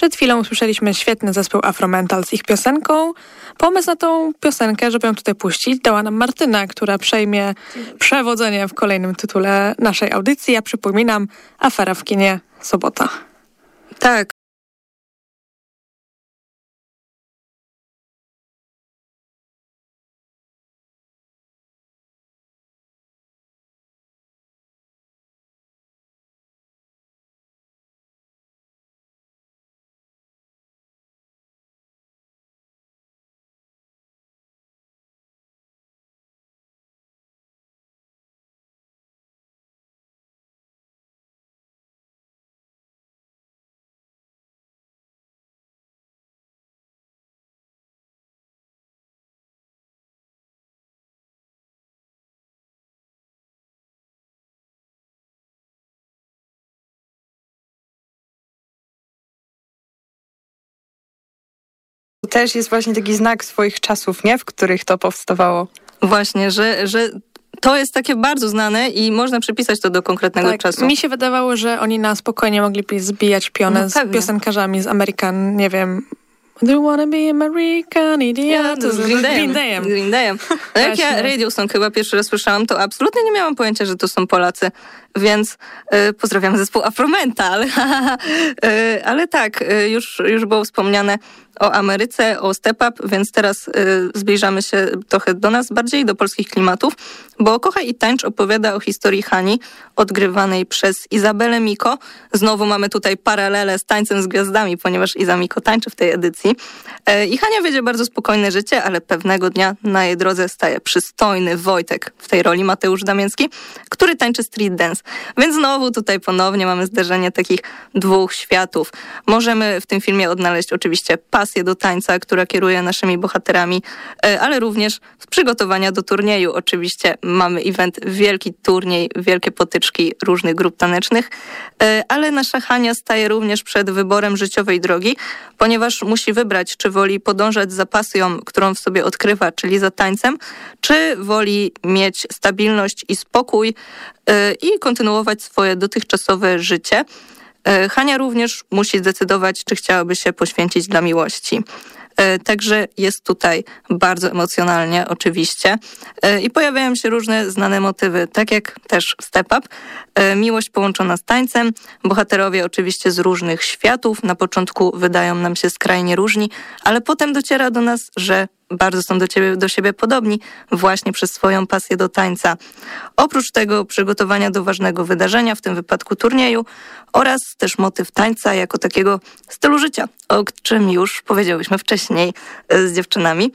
Przed chwilą usłyszeliśmy świetny zespół Afromental z ich piosenką. Pomysł na tą piosenkę, żeby ją tutaj puścić, dała nam Martyna, która przejmie przewodzenie w kolejnym tytule naszej audycji. Ja przypominam, afera w kinie, sobota. Tak, też jest właśnie taki znak swoich czasów, nie? W których to powstawało. Właśnie, że, że to jest takie bardzo znane i można przypisać to do konkretnego tak, czasu. Mi się wydawało, że oni na spokojnie mogliby zbijać pionę No z piosenkarzami z Amerykan, nie wiem... Do you wanna be American idiot? to z Green Dayem. Green Dayem. Green Dayem. No jak ja. Radio Song chyba pierwszy raz słyszałam, to absolutnie nie miałam pojęcia, że to są Polacy. Więc y, pozdrawiam zespół Afromental. y, ale tak, y, już, już było wspomniane o Ameryce, o Step Up, więc teraz y, zbliżamy się trochę do nas bardziej, do polskich klimatów, bo Kochaj i Tańcz opowiada o historii Hani, odgrywanej przez Izabelę Miko. Znowu mamy tutaj paralele z Tańcem z Gwiazdami, ponieważ Iza Miko tańczy w tej edycji. E, I Hania wiedzie bardzo spokojne życie, ale pewnego dnia na jej drodze staje przystojny Wojtek, w tej roli Mateusz Damięcki, który tańczy street dance. Więc znowu tutaj ponownie mamy zderzenie takich dwóch światów. Możemy w tym filmie odnaleźć oczywiście pasję do tańca, która kieruje naszymi bohaterami, e, ale również z przygotowania do turnieju. Oczywiście mamy event, wielki turniej, wielkie potyczki różnych grup tanecznych, e, ale nasza Hania staje również przed wyborem życiowej drogi, ponieważ musi wybrać, czy woli podążać za pasją, którą w sobie odkrywa, czyli za tańcem, czy woli mieć stabilność i spokój e, i kontynuować swoje dotychczasowe życie. E, Hania również musi zdecydować, czy chciałaby się poświęcić dla miłości. E, Także jest tutaj bardzo emocjonalnie, oczywiście. E, I pojawiają się różne znane motywy, tak jak też Step Up. Miłość połączona z tańcem. Bohaterowie oczywiście z różnych światów. Na początku wydają nam się skrajnie różni, ale potem dociera do nas, że bardzo są do, ciebie, do siebie podobni właśnie przez swoją pasję do tańca. Oprócz tego przygotowania do ważnego wydarzenia, w tym wypadku turnieju, oraz też motyw tańca jako takiego stylu życia, o czym już powiedziałyśmy wcześniej e, z dziewczynami,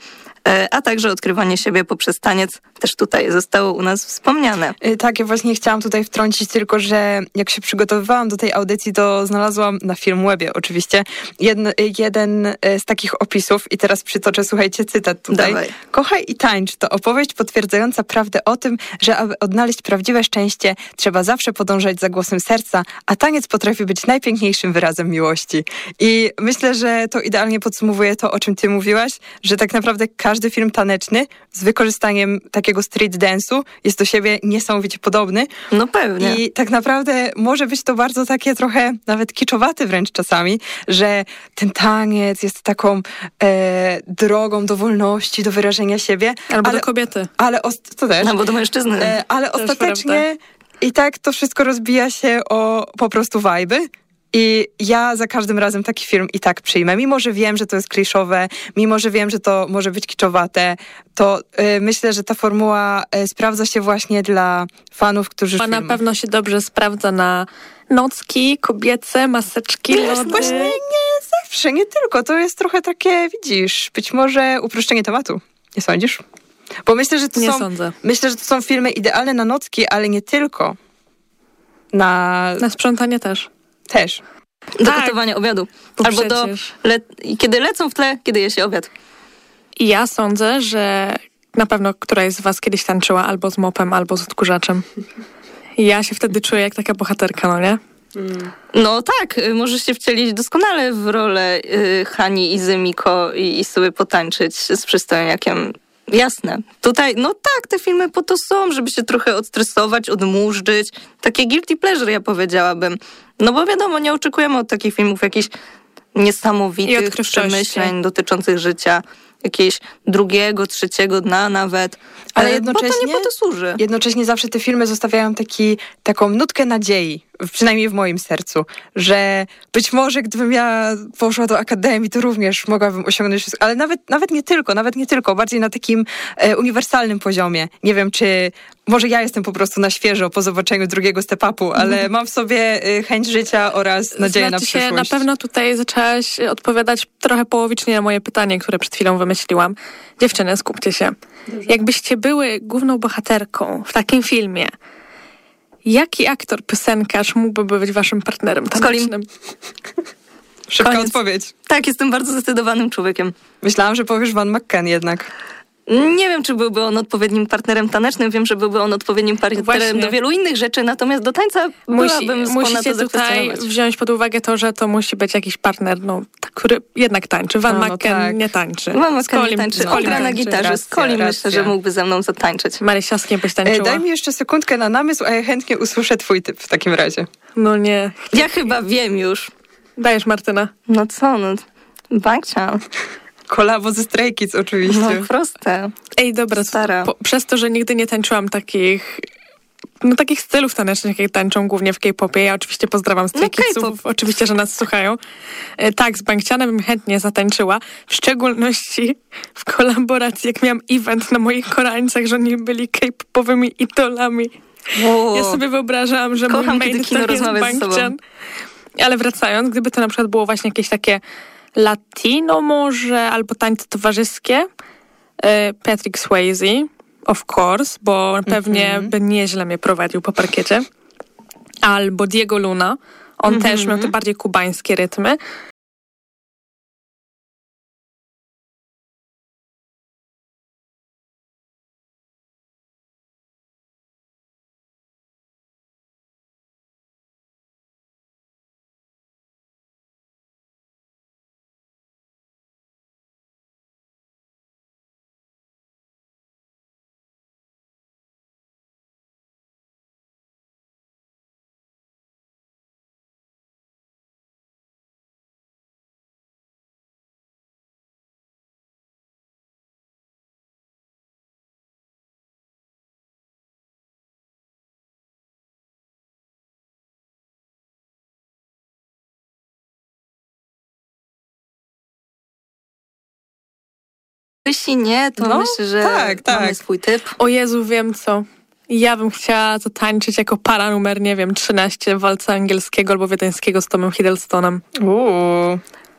a także odkrywanie siebie poprzez taniec też tutaj zostało u nas wspomniane. Y, Tak, ja właśnie chciałam tutaj wtrącić tylko, że jak się przygotowywałam do tej audycji, to znalazłam na Filmwebie oczywiście jedno, jeden y, z takich opisów i teraz przytoczę, słuchajcie, cytat tutaj. Dawaj. Kochaj i tańcz to opowieść potwierdzająca prawdę o tym, że aby odnaleźć prawdziwe szczęście, trzeba zawsze podążać za głosem serca, a taniec potrafi być najpiękniejszym wyrazem miłości. I myślę, że to idealnie podsumowuje to, o czym ty mówiłaś, że tak naprawdę każdy film taneczny z wykorzystaniem takiego street dance'u jest do siebie niesamowicie podobny. No pewnie. I tak naprawdę może być to bardzo takie trochę nawet kiczowate wręcz czasami, że ten taniec jest taką e, drogą do wolności, do wyrażenia siebie. Albo ale, do kobiety. Ale to też. Albo do mężczyzny. E, ale Też ostatecznie i tak to wszystko rozbija się o po prostu wajby. I ja za każdym razem taki film i tak przyjmę. Mimo, że wiem, że to jest kliszowe, mimo, że wiem, że to może być kiczowate, to y, myślę, że ta formuła y, sprawdza się właśnie dla fanów, którzy A na pewno się dobrze sprawdza na nocki, kobiece, maseczki, Wiesz, lody. właśnie nie zawsze, nie tylko. To jest trochę takie, widzisz, być może uproszczenie tematu. Nie sądzisz? Bo myślę, że to Nie są, sądzę. myślę, że to są filmy idealne na nocki, ale nie tylko. Na... Na sprzątanie też. Też. Do Tak. gotowania obiadu. Bo Albo do, przecież. le, kiedy lecą w tle, kiedy je się obiad. I ja sądzę, że na pewno któraś z was kiedyś tańczyła albo z mopem, albo z odkurzaczem. Ja się wtedy czuję jak taka bohaterka, no nie? No tak, y, możesz się wcielić doskonale w rolę y, Hani i Zymiko i, i sobie potańczyć z przystojniakiem. Jasne. Tutaj, no tak, te filmy po to są, żeby się trochę odstresować, odmurzyć. Takie guilty pleasure, ja powiedziałabym. No bo wiadomo, nie oczekujemy od takich filmów jakichś niesamowitych przemyśleń dotyczących życia. Jakiegoś drugiego, trzeciego dna nawet. Ale E, jednocześnie, Bo to nie po to służy. jednocześnie zawsze te filmy zostawiają taki, taką nutkę nadziei, przynajmniej w moim sercu, że być może gdybym ja poszła do akademii, to również mogłabym osiągnąć wszystko, ale nawet, nawet nie tylko, nawet nie tylko, bardziej na takim e, uniwersalnym poziomie. Nie wiem, czy może ja jestem po prostu na świeżo po zobaczeniu drugiego step-upu, ale mam w sobie e, chęć życia oraz nadzieję znaczy na się, przyszłość. na pewno tutaj zaczęłaś odpowiadać trochę połowicznie na moje pytanie, które przed chwilą wymyśliłam. Dziewczyny, skupcie się. Jakbyście były główną bohaterką w takim filmie, jaki aktor, piosenkarz mógłby być waszym partnerem tanecznym? Szybka Koniec. odpowiedź. Tak, jestem bardzo zdecydowanym człowiekiem. Myślałam, że powiesz Van McKen jednak. Nie wiem, czy byłby on odpowiednim partnerem tanecznym. Wiem, że byłby on odpowiednim partnerem Właśnie. do wielu innych rzeczy, natomiast do tańca byłabym skłonna to tutaj wziąć pod uwagę to, że to musi być jakiś partner, no, który jednak tańczy. Van No, no tak. nie tańczy. Mama Z Colim- nie tańczy. Colim gra na gitarze. Z Colim myślę, że mógłby ze mną zatańczyć. Marysia, z byś E, tańczyła? daj mi jeszcze sekundkę na namysł, a ja chętnie usłyszę twój typ w takim razie. No nie. Ja chyba wiem już. Dajesz, Martyna. No co, no. Bankcia. Kolabo ze Stray Kids oczywiście. No proste. Ej, dobra, Stara. Po, przez to, że nigdy nie tańczyłam takich no takich stylów tanecznych, jak tańczą głównie w K-popie. Ja oczywiście pozdrawiam Stray No, oczywiście, że nas słuchają. E, Tak, z Bankcianem bym chętnie zatańczyła, w szczególności w kolaboracji, jak miałam event na moich korańcach, że oni byli K-popowymi idolami. O, Ja sobie wyobrażałam, że Kocham, mój kiedy main kino to jest. Bankcian. Ale wracając, gdyby to na przykład było właśnie jakieś takie latino może, albo tańce towarzyskie, e, Patrick Swayze, of course, bo pewnie Mhm. by nieźle mnie prowadził po parkiecie. Albo Diego Luna. On Mhm. też miał te bardziej kubańskie rytmy. Jeśli nie, to No, myślę, że tak, tak. mamy swój typ. O Jezu, wiem co. Ja bym chciała zatańczyć jako para numer, nie wiem, 13 walca angielskiego albo wiedeńskiego z Tomem Hiddlestonem. Uuu.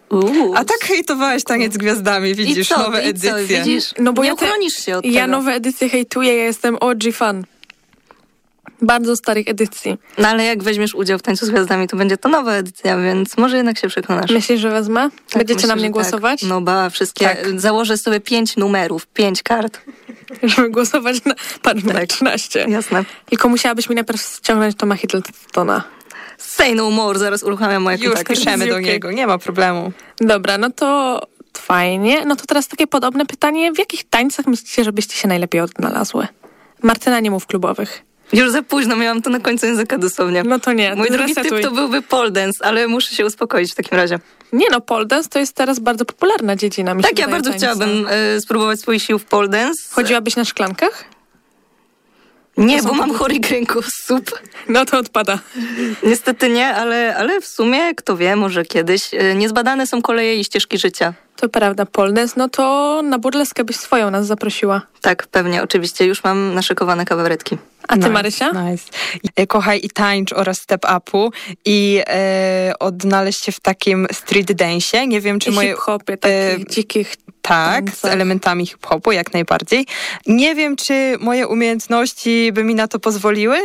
Uuu. A tak hejtowałeś taniec z gwiazdami, widzisz, I co, nowe i co, edycje. widzisz? No bo nie ja te- się od Ja tego. nowe edycje hejtuję, ja jestem OG fan. Bardzo starych edycji. No ale jak weźmiesz udział w tańcu z gwiazdami, to będzie to nowa edycja, więc może jednak się przekonasz. Myślisz, że wezmę? Tak, Będziecie myślę, na mnie że głosować? Tak. No ba, wszystkie. Tak. Założę sobie pięć numerów, pięć kart. Żeby głosować na pan numer 13. Jasne. Tylko musiałabyś mi najpierw ściągnąć Toma Hiddlestona. Say no more, zaraz uruchamiam moje Już kontakty. piszemy do niego, nie ma problemu. Dobra, no to fajnie. No to teraz takie podobne pytanie. W jakich tańcach myślicie, żebyście się najlepiej odnalazły? Martyna, nie mów klubowych. Już za późno, miałam to na końcu języka dosłownie. No to nie, Mój drugi zresetuj. typ to byłby pole dance, ale muszę się uspokoić w takim razie. Nie no, pole dance to jest teraz bardzo popularna dziedzina. Mi Tak, ja bardzo tańca. chciałabym e, spróbować swoich sił w pole dance. Chodziłabyś na szklankach? Nie, bo mam chory kręgosłup. No to odpada. Niestety nie, ale, ale w sumie, kto wie, może kiedyś. E, Niezbadane są koleje i ścieżki życia. To prawda, dance, no to na burleskę byś swoją nas zaprosiła. Tak, pewnie, oczywiście. Już mam naszykowane kabaretki. A ty, Nice, Marysia? Nice. E, Kochaj i tańcz oraz step upu i e, odnaleźć się w takim street dance. Nie wiem, czy I moje... hip-hopie, takich e, dzikich Tak, z tańcach. elementami hip-hopu, jak najbardziej. Nie wiem, czy moje umiejętności by mi na to pozwoliły,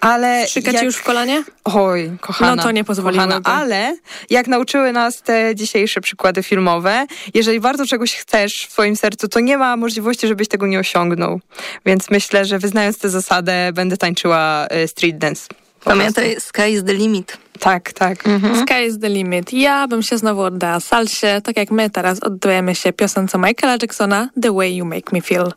ale... Szyka jak... już w kolanie? Oj, kochana. No to nie pozwoliłyby. kochana, Ale jak nauczyły nas te dzisiejsze przykłady filmowe, jeżeli bardzo czegoś chcesz w swoim sercu, to nie ma możliwości, żebyś tego nie osiągnął. Więc myślę, że wyznając tę zasadę, będę tańczyła e, street dance. Pamiętaj, sky is the limit. Tak, tak. Sky is the limit. Ja bym się znowu oddała salsie, tak jak my teraz oddajemy się piosence Michaela Jacksona The Way You Make Me Feel.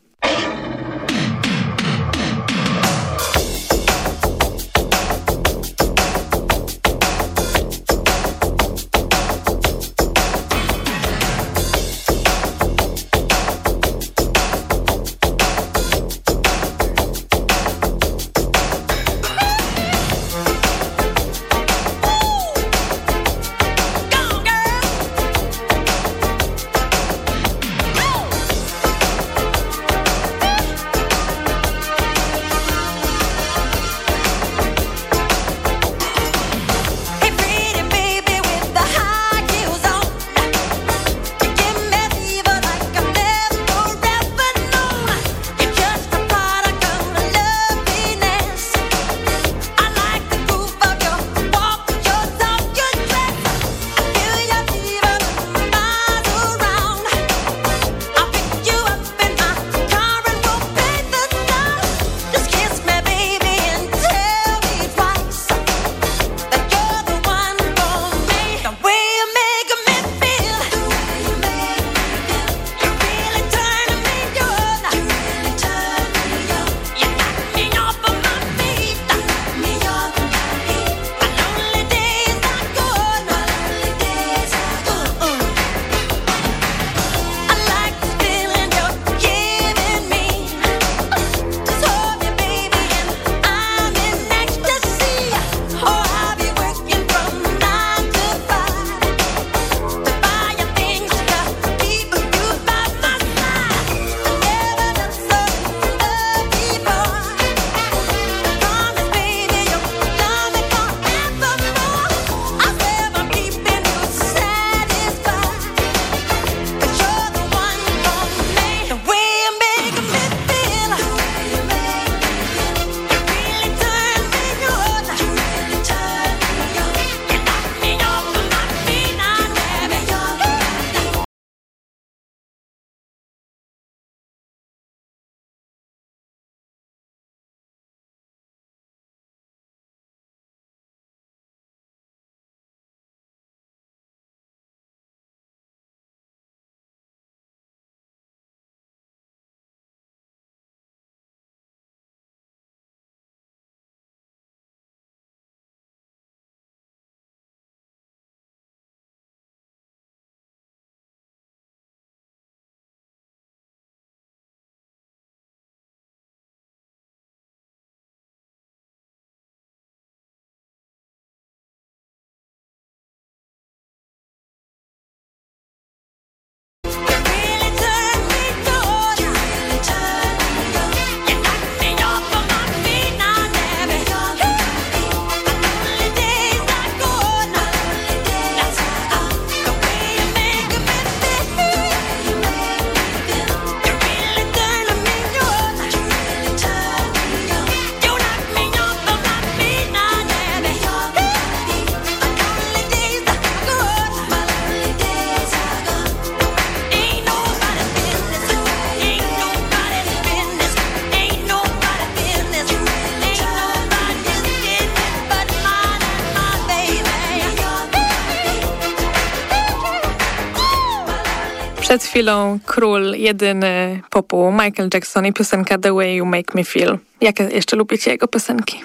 Chwilą król jedyny popu Michael Jackson i piosenka The Way You Make Me Feel. Jakie jeszcze lubicie jego piosenki?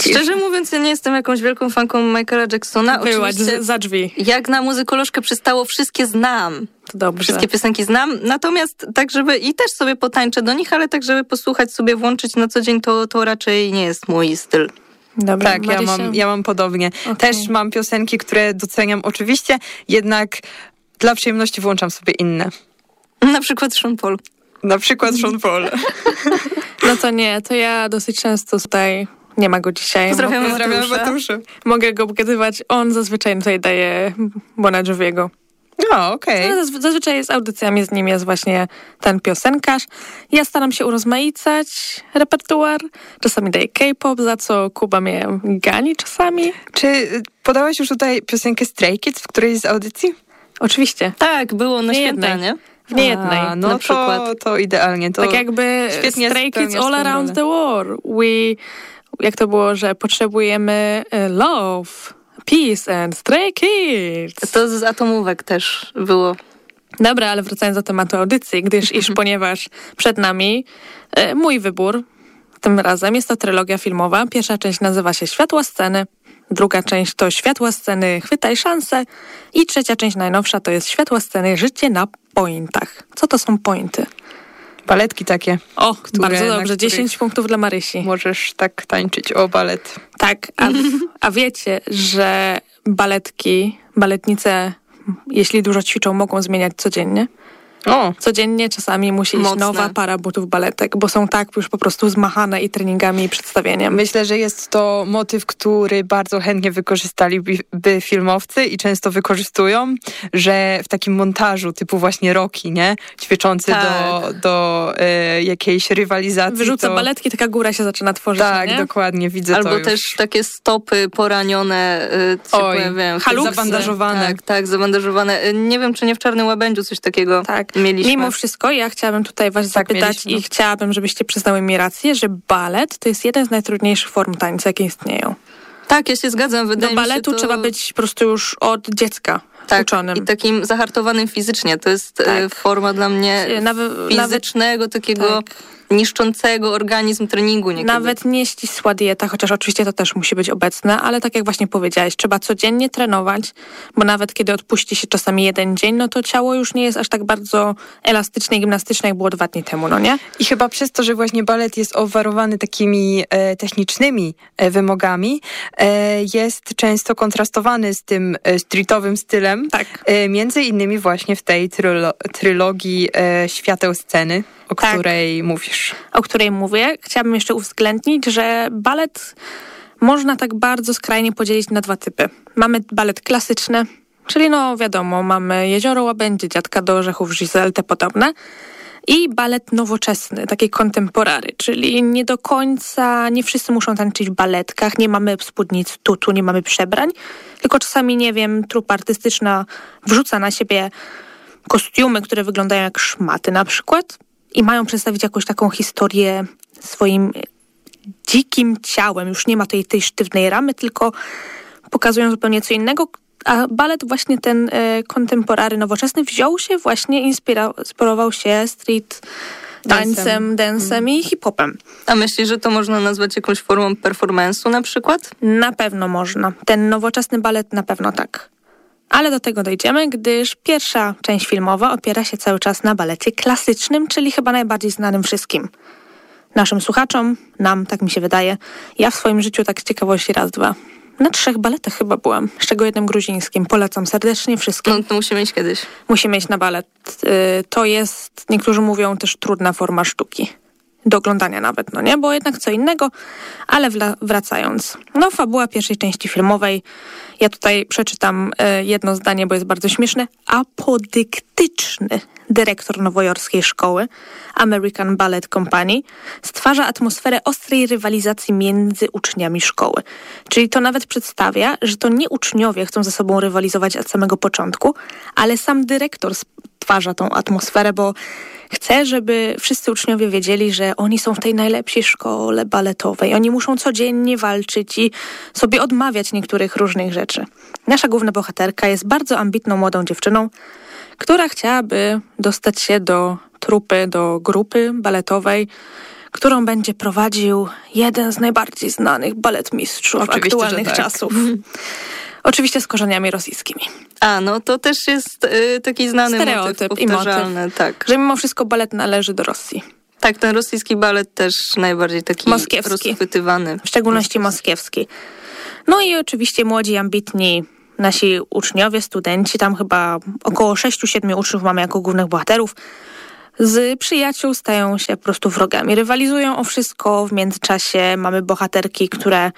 Szczerze mówiąc, ja nie jestem jakąś wielką fanką Michaela Jacksona. Wyłaź Oczywiście, za drzwi. Jak na muzykolożkę przystało, wszystkie znam. To dobrze. Wszystkie piosenki znam. Natomiast tak, żeby i też sobie potańczę do nich, ale tak, żeby posłuchać sobie, włączyć na co dzień, to, to raczej nie jest mój styl. Dobra, tak, ja mam, ja mam podobnie. Okay. Też mam piosenki, które doceniam oczywiście, jednak dla przyjemności włączam sobie inne. Na przykład Sean Paul. Na przykład Sean Paul. No to nie, to ja dosyć często tutaj nie ma go dzisiaj. Pozdrawiamy Pozdrawiamy Mateusza. Mogę go obgadywać. On zazwyczaj tutaj daje Bona Joviego. No, okej. No, zazwy- zazwyczaj z audycjami z nim jest właśnie ten piosenkarz. Ja staram się urozmaicać repertuar. Czasami daję K-pop, za co Kuba mnie gani czasami. Czy podałaś już tutaj piosenkę Stray Kids w którejś z audycji? Oczywiście. Tak, było na święta, nie? W niejednej. A, no na to, przykład. to idealnie. To tak jakby Stray Kids all around the war. We, jak to było, że potrzebujemy e, love, peace and Stray Kids. To z atomówek też było. Dobra, ale wracając do tematu audycji, gdyż iż ponieważ przed nami e, mój wybór, tym razem jest to trylogia filmowa. Pierwsza część nazywa się Światła sceny, druga część to Światła sceny Chwytaj szansę i trzecia część najnowsza to jest Światła sceny Życie na pointach. Co to są pointy? Baletki takie. O, Które- bardzo dobrze, których 10 punktów dla Marysi. Możesz tak tańczyć o balet. Tak, a, a wiecie, że baletki, baletnice, jeśli dużo ćwiczą, mogą zmieniać codziennie? O, Codziennie czasami musi iść Mocne. nowa para butów baletek, bo są tak już po prostu zmachane i treningami i przedstawieniem. myślę, że jest to motyw, który bardzo chętnie wykorzystaliby filmowcy i często wykorzystują, że w takim montażu typu właśnie Rocky, nie? Ćwiczący Tak. do, do e, jakiejś rywalizacji. Wyrzuca to... baletki, taka góra się zaczyna tworzyć, Tak, nie? dokładnie, widzę to Albo też takie stopy poranione, y, co Oj, pojawiają. haluksy. Zabandażowane. Tak, tak, zabandażowane. Y, Nie wiem, czy nie w Czarnym Łabędziu coś takiego Tak. Mieliśmy. Mimo wszystko ja chciałabym tutaj was Tak, zapytać mieliśmy. i chciałabym, żebyście przyznały mi rację, że balet to jest jeden z najtrudniejszych form tańca, jakie istnieją. Tak, ja się zgadzam. Wydaje Do mi się baletu to... trzeba być po prostu już od dziecka tak, uczonym. I takim zahartowanym fizycznie. To jest Tak. e, forma dla mnie fizycznego, takiego Tak. Niszczącego organizm treningu niekiedy. Nawet nie ścisła dieta, chociaż oczywiście to też musi być obecne, ale tak jak właśnie powiedziałeś, trzeba codziennie trenować, bo nawet kiedy odpuści się czasami jeden dzień, no to ciało już nie jest aż tak bardzo elastyczne i gimnastyczne, jak było dwa dni temu, no nie? I chyba przez to, że właśnie balet jest obwarowany takimi e, technicznymi e, wymogami, e, jest często kontrastowany z tym e, streetowym stylem. Tak. E, między innymi właśnie w tej trylo- trylogii e, Świateł Sceny, o Tak. której mówisz. O której mówię, chciałabym jeszcze uwzględnić, że balet można tak bardzo skrajnie podzielić na dwa typy. Mamy balet klasyczny, czyli no wiadomo, mamy Jezioro Łabędzie, Dziadka do Orzechów, Giselle, te podobne. I balet nowoczesny, taki kontemporary, czyli nie do końca, nie wszyscy muszą tańczyć w baletkach, nie mamy spódnic tutu, nie mamy przebrań, tylko czasami, nie wiem, trupa artystyczna wrzuca na siebie kostiumy, które wyglądają jak szmaty na przykład i mają przedstawić jakąś taką historię swoim dzikim ciałem. Już nie ma tej, tej sztywnej ramy, tylko pokazują zupełnie co innego. A balet właśnie ten e, kontemporary nowoczesny wziął się właśnie, inspirował się street tańcem, dancem i hip-hopem. A myślisz, że to można nazwać jakąś formą performance'u na przykład? Na pewno można. Ten nowoczesny balet na pewno tak. Ale do tego dojdziemy, gdyż pierwsza część filmowa opiera się cały czas na balecie klasycznym, czyli chyba najbardziej znanym wszystkim. Naszym słuchaczom, nam, tak mi się wydaje. Ja w swoim życiu tak z ciekawości raz, dwa. Na trzech baletach chyba byłam, z czego jednym gruzińskim. Polecam serdecznie wszystkim. No to musimy mieć kiedyś. Musimy iść na balet. Y, To jest, niektórzy mówią, też trudna forma sztuki. Do oglądania nawet, no nie? Bo jednak co innego. Ale wracając. No, fabuła pierwszej części filmowej. Ja tutaj przeczytam y, jedno zdanie, bo jest bardzo śmieszne. Apodyktyczny dyrektor nowojorskiej szkoły American Ballet Company stwarza atmosferę ostrej rywalizacji między uczniami szkoły. Czyli to nawet przedstawia, że to nie uczniowie chcą ze sobą rywalizować od samego początku, ale sam dyrektor stwarza tą atmosferę, bo chce, żeby wszyscy uczniowie wiedzieli, że oni są w tej najlepszej szkole baletowej. Oni muszą codziennie walczyć i sobie odmawiać niektórych różnych rzeczy. Nasza główna bohaterka jest bardzo ambitną młodą dziewczyną, która chciałaby dostać się do trupy, do grupy baletowej, którą będzie prowadził jeden z najbardziej znanych baletmistrzów Oczywiście, aktualnych tak. czasów. Oczywiście z korzeniami rosyjskimi. A, no to też jest y, taki znany Stereotyp motyw i motyw. tak. Że mimo wszystko balet należy do Rosji. Tak, ten rosyjski balet też najbardziej taki Moskiewski. rozchwytywany. W szczególności moskiewski. No i oczywiście młodzi, ambitni nasi uczniowie, studenci, tam chyba około 6-7 uczniów mamy jako głównych bohaterów, z przyjaciół stają się po prostu wrogami. Rywalizują o wszystko, w międzyczasie mamy bohaterki, które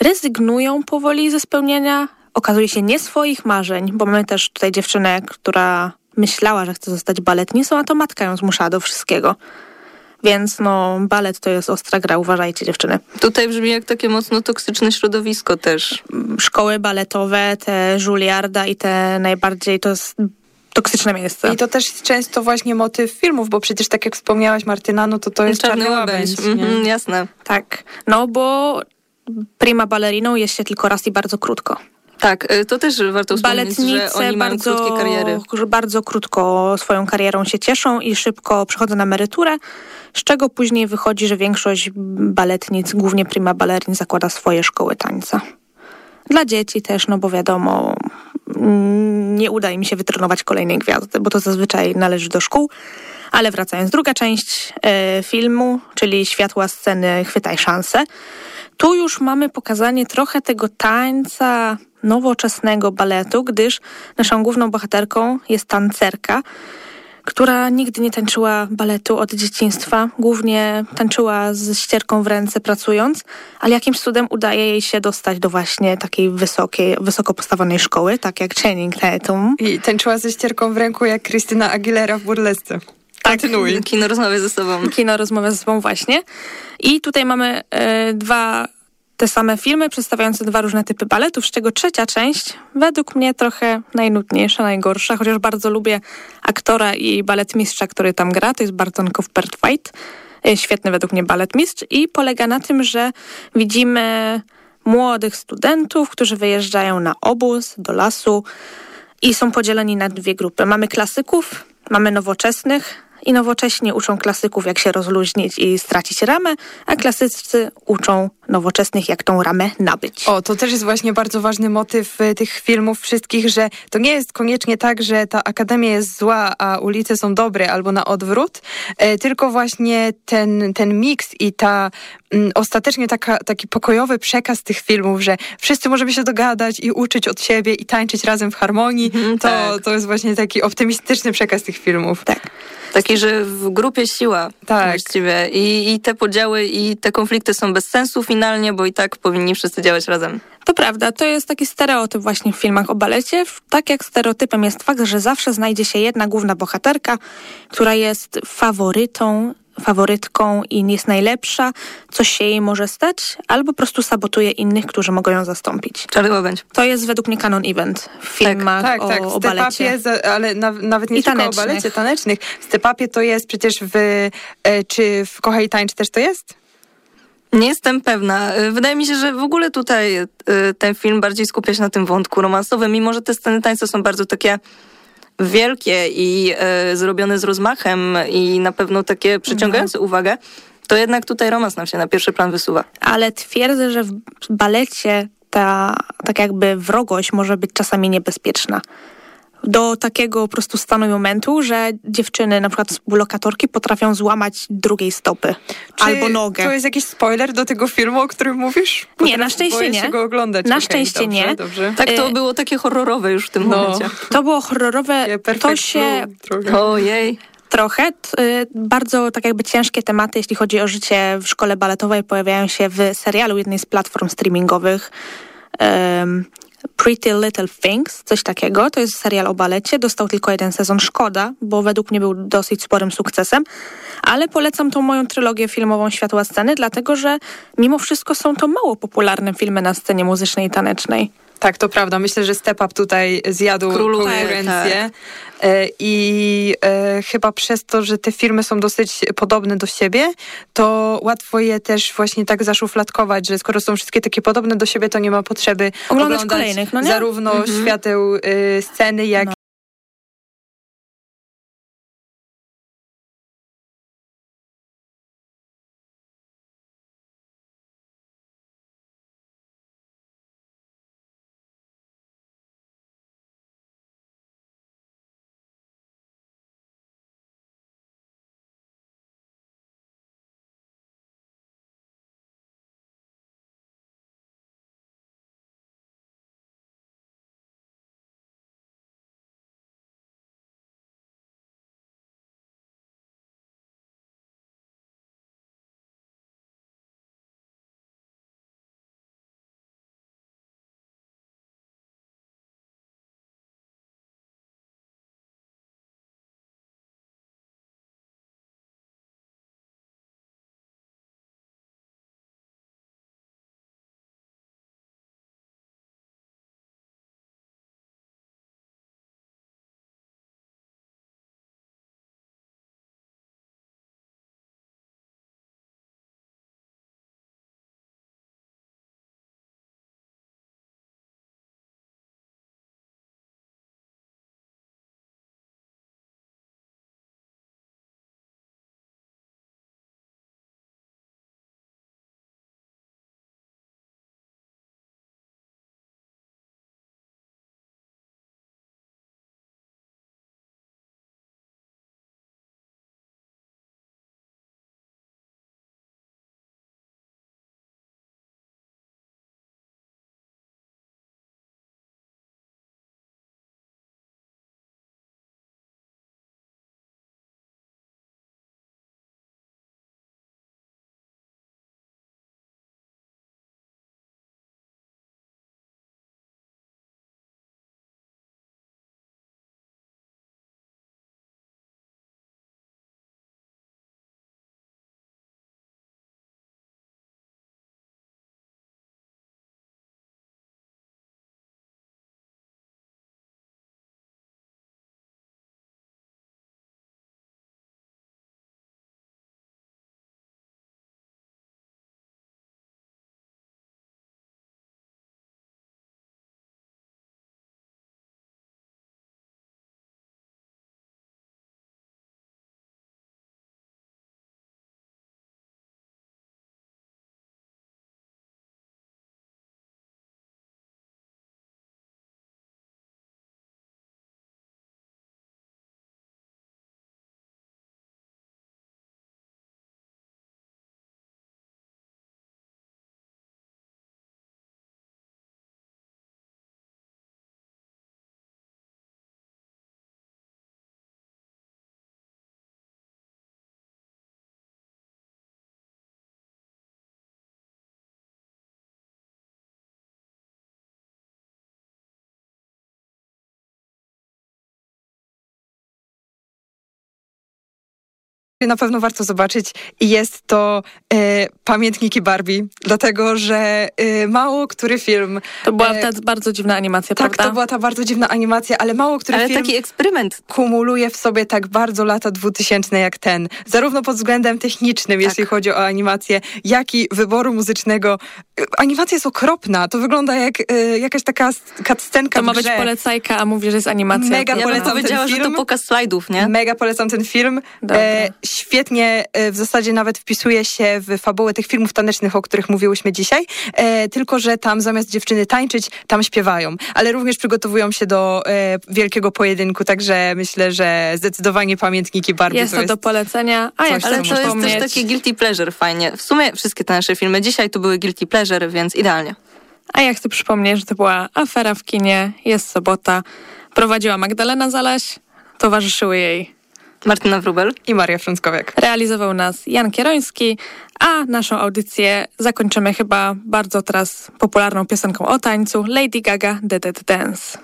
rezygnują powoli ze spełnienia, okazuje się nie swoich marzeń, bo mamy też tutaj dziewczynę, która myślała, że chce zostać baletnicą, a to matka ją zmuszała do wszystkiego. Więc no, balet to jest ostra gra, uważajcie dziewczyny. Tutaj brzmi jak takie mocno toksyczne środowisko też. Szkoły baletowe, te Juilliarda i te najbardziej, to jest toksyczne miejsce. I to też często właśnie motyw filmów, bo przecież tak jak wspomniałaś Martyna, no to to jest czarny, łabędź. nie? Mhm, jasne. Tak, no bo prima baleriną jest się tylko raz i bardzo krótko. Tak, y, to też warto wspomnieć, że Baletnice oni mają bardzo, krótkie kariery. bardzo krótko swoją karierą się cieszą i szybko przechodzą na emeryturę, z czego później wychodzi, że większość baletnic, głównie prima balerin, zakłada swoje szkoły tańca. Dla dzieci też, no bo wiadomo, nie uda im się wytrenować kolejnej gwiazdy, bo to zazwyczaj należy do szkół. Ale wracając, druga część e, filmu, czyli światła sceny Chwytaj szansę. Tu już mamy pokazanie trochę tego tańca nowoczesnego baletu, gdyż naszą główną bohaterką jest tancerka, która nigdy nie tańczyła baletu od dzieciństwa. Głównie tańczyła z ścierką w ręce pracując, ale jakimś cudem udaje jej się dostać do właśnie takiej wysokiej, wysoko postawionej szkoły, tak jak Channing Tatum. I tańczyła ze ścierką w ręku jak Krystyna Aguilera w burlesce. Kontynuuj. Kino rozmawia ze sobą. Kino rozmawia ze sobą właśnie. I tutaj mamy e, dwa te same filmy przedstawiające dwa różne typy baletów, z czego trzecia część według mnie trochę najnudniejsza, najgorsza, chociaż bardzo lubię aktora i baletmistrza, który tam gra, to jest Barton Cuthbert-White, E, świetny według mnie baletmistrz i polega na tym, że widzimy młodych studentów, którzy wyjeżdżają na obóz do lasu i są podzieleni na dwie grupy. Mamy klasyków, mamy nowoczesnych i nowocześni uczą klasyków, jak się rozluźnić i stracić ramę, a klasycy uczą nowoczesnych, jak tą ramę nabyć. O, to też jest właśnie bardzo ważny motyw e, tych filmów wszystkich, że to nie jest koniecznie tak, że ta akademia jest zła, a ulice są dobre, albo na odwrót, e, tylko właśnie ten, ten miks i ta mm, ostatecznie taka, taki pokojowy przekaz tych filmów, że wszyscy możemy się dogadać i uczyć od siebie i tańczyć razem w harmonii, to, tak. to jest właśnie taki optymistyczny przekaz tych filmów. Tak. Taki, że w grupie siła Tak. właściwie. I, I te podziały i te konflikty są bez sensu finalnie, bo i tak powinni wszyscy działać razem. To prawda, to jest taki stereotyp właśnie w filmach o balecie. Tak jak stereotypem jest fakt, że zawsze znajdzie się jedna główna bohaterka, która jest faworytą, faworytką i nie jest najlepsza, coś się jej może stać, albo po prostu sabotuje innych, którzy mogą ją zastąpić. Czarny. To jest według mnie canon event w filmach tak, o, tak, o balecie. Za- ale na, nawet nie I tylko tanecznych. o balecie tanecznych. W Stepapie to jest przecież w, e, czy w Kochaj Tańcz też to jest? Nie jestem pewna. Y, Wydaje mi się, że w ogóle tutaj y, ten film bardziej skupia się na tym wątku romansowym, mimo że te sceny tańca są bardzo takie wielkie i y, zrobione z rozmachem i na pewno takie przyciągające uwagę, to jednak tutaj romans nam się na pierwszy plan wysuwa. ale twierdzę, że w balecie ta tak jakby wrogość może być czasami niebezpieczna. Do takiego po prostu stanu i momentu, że dziewczyny, na przykład współlokatorki, potrafią złamać drugiej stopy Czy albo nogę. To jest jakiś spoiler do tego filmu, o którym mówisz? Nie, teraz na szczęście nie. go oglądać. Na Okej, szczęście dobrze, nie. Dobrze. Tak, to Y, było takie horrorowe już w tym No. momencie. To było horrorowe, to Perfect się trochę. Ojej. trochę. Y, Bardzo tak jakby ciężkie tematy, jeśli chodzi o życie w szkole baletowej, pojawiają się w serialu jednej z platform streamingowych. Pretty Little Things, coś takiego. To jest serial o balecie. Dostał tylko jeden sezon. Szkoda, bo według mnie był dosyć sporym sukcesem. Ale polecam tą moją trylogię filmową Światła Sceny, dlatego że mimo wszystko są to mało popularne filmy na scenie muzycznej i tanecznej. Tak, to prawda. Myślę, że Step Up tutaj zjadł Króluje, konkurencję. E, I e, chyba przez to, że te filmy są dosyć podobne do siebie, to łatwo je też właśnie tak zaszufladkować, że skoro są wszystkie takie podobne do siebie, to nie ma potrzeby Oglądać oglądać kolejnych, no zarówno Mhm. świateł e, sceny, jak na pewno warto zobaczyć i jest to e, Pamiętniki Barbie, dlatego że e, mało który film... To była ta bardzo dziwna animacja, tak, prawda? Tak, to była ta bardzo dziwna animacja, ale mało który ale film... taki eksperyment. Kumuluje w sobie tak bardzo lata dwutysięczne jak ten. Zarówno pod względem technicznym, Tak. jeśli chodzi o animację, jak i wyboru muzycznego. E, Animacja jest okropna. To wygląda jak e, jakaś taka cutscenka To ma być polecajka, a mówi, że jest animacja. Mega Ja bym polecam powiedziała, ten że film. to pokaz slajdów, nie? Mega polecam ten film. Dobra. Świetnie, e, w zasadzie nawet wpisuje się w fabułę tych filmów tanecznych, o których mówiłyśmy dzisiaj, e, tylko że tam zamiast dziewczyny tańczyć, tam śpiewają. Ale również przygotowują się do e, wielkiego pojedynku, także myślę, że zdecydowanie pamiętniki Barbie Jest to to jest... do polecenia, a coś, jak Ale to jest też takie guilty pleasure fajnie. W sumie wszystkie te nasze filmy dzisiaj to były guilty pleasure, więc idealnie. A ja chcę przypomnieć, że to była afera w kinie, jest sobota. Prowadziła Magdalena Zalaś, towarzyszyły jej Martyna Wrubel I Maria Frąckowiak. Realizował nas Jan Kieroński, a naszą audycję zakończymy chyba bardzo teraz popularną piosenką o tańcu Lady Gaga The Dead Dance.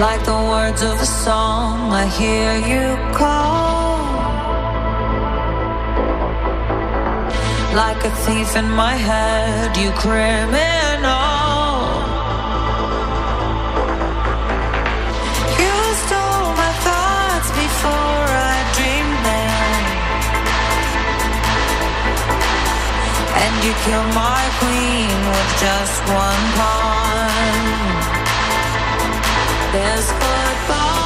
Like the words of a song, I hear you call. like a thief in my head, you criminal. You stole my thoughts before I dreamed them, and you killed my queen with just one pawn. This football.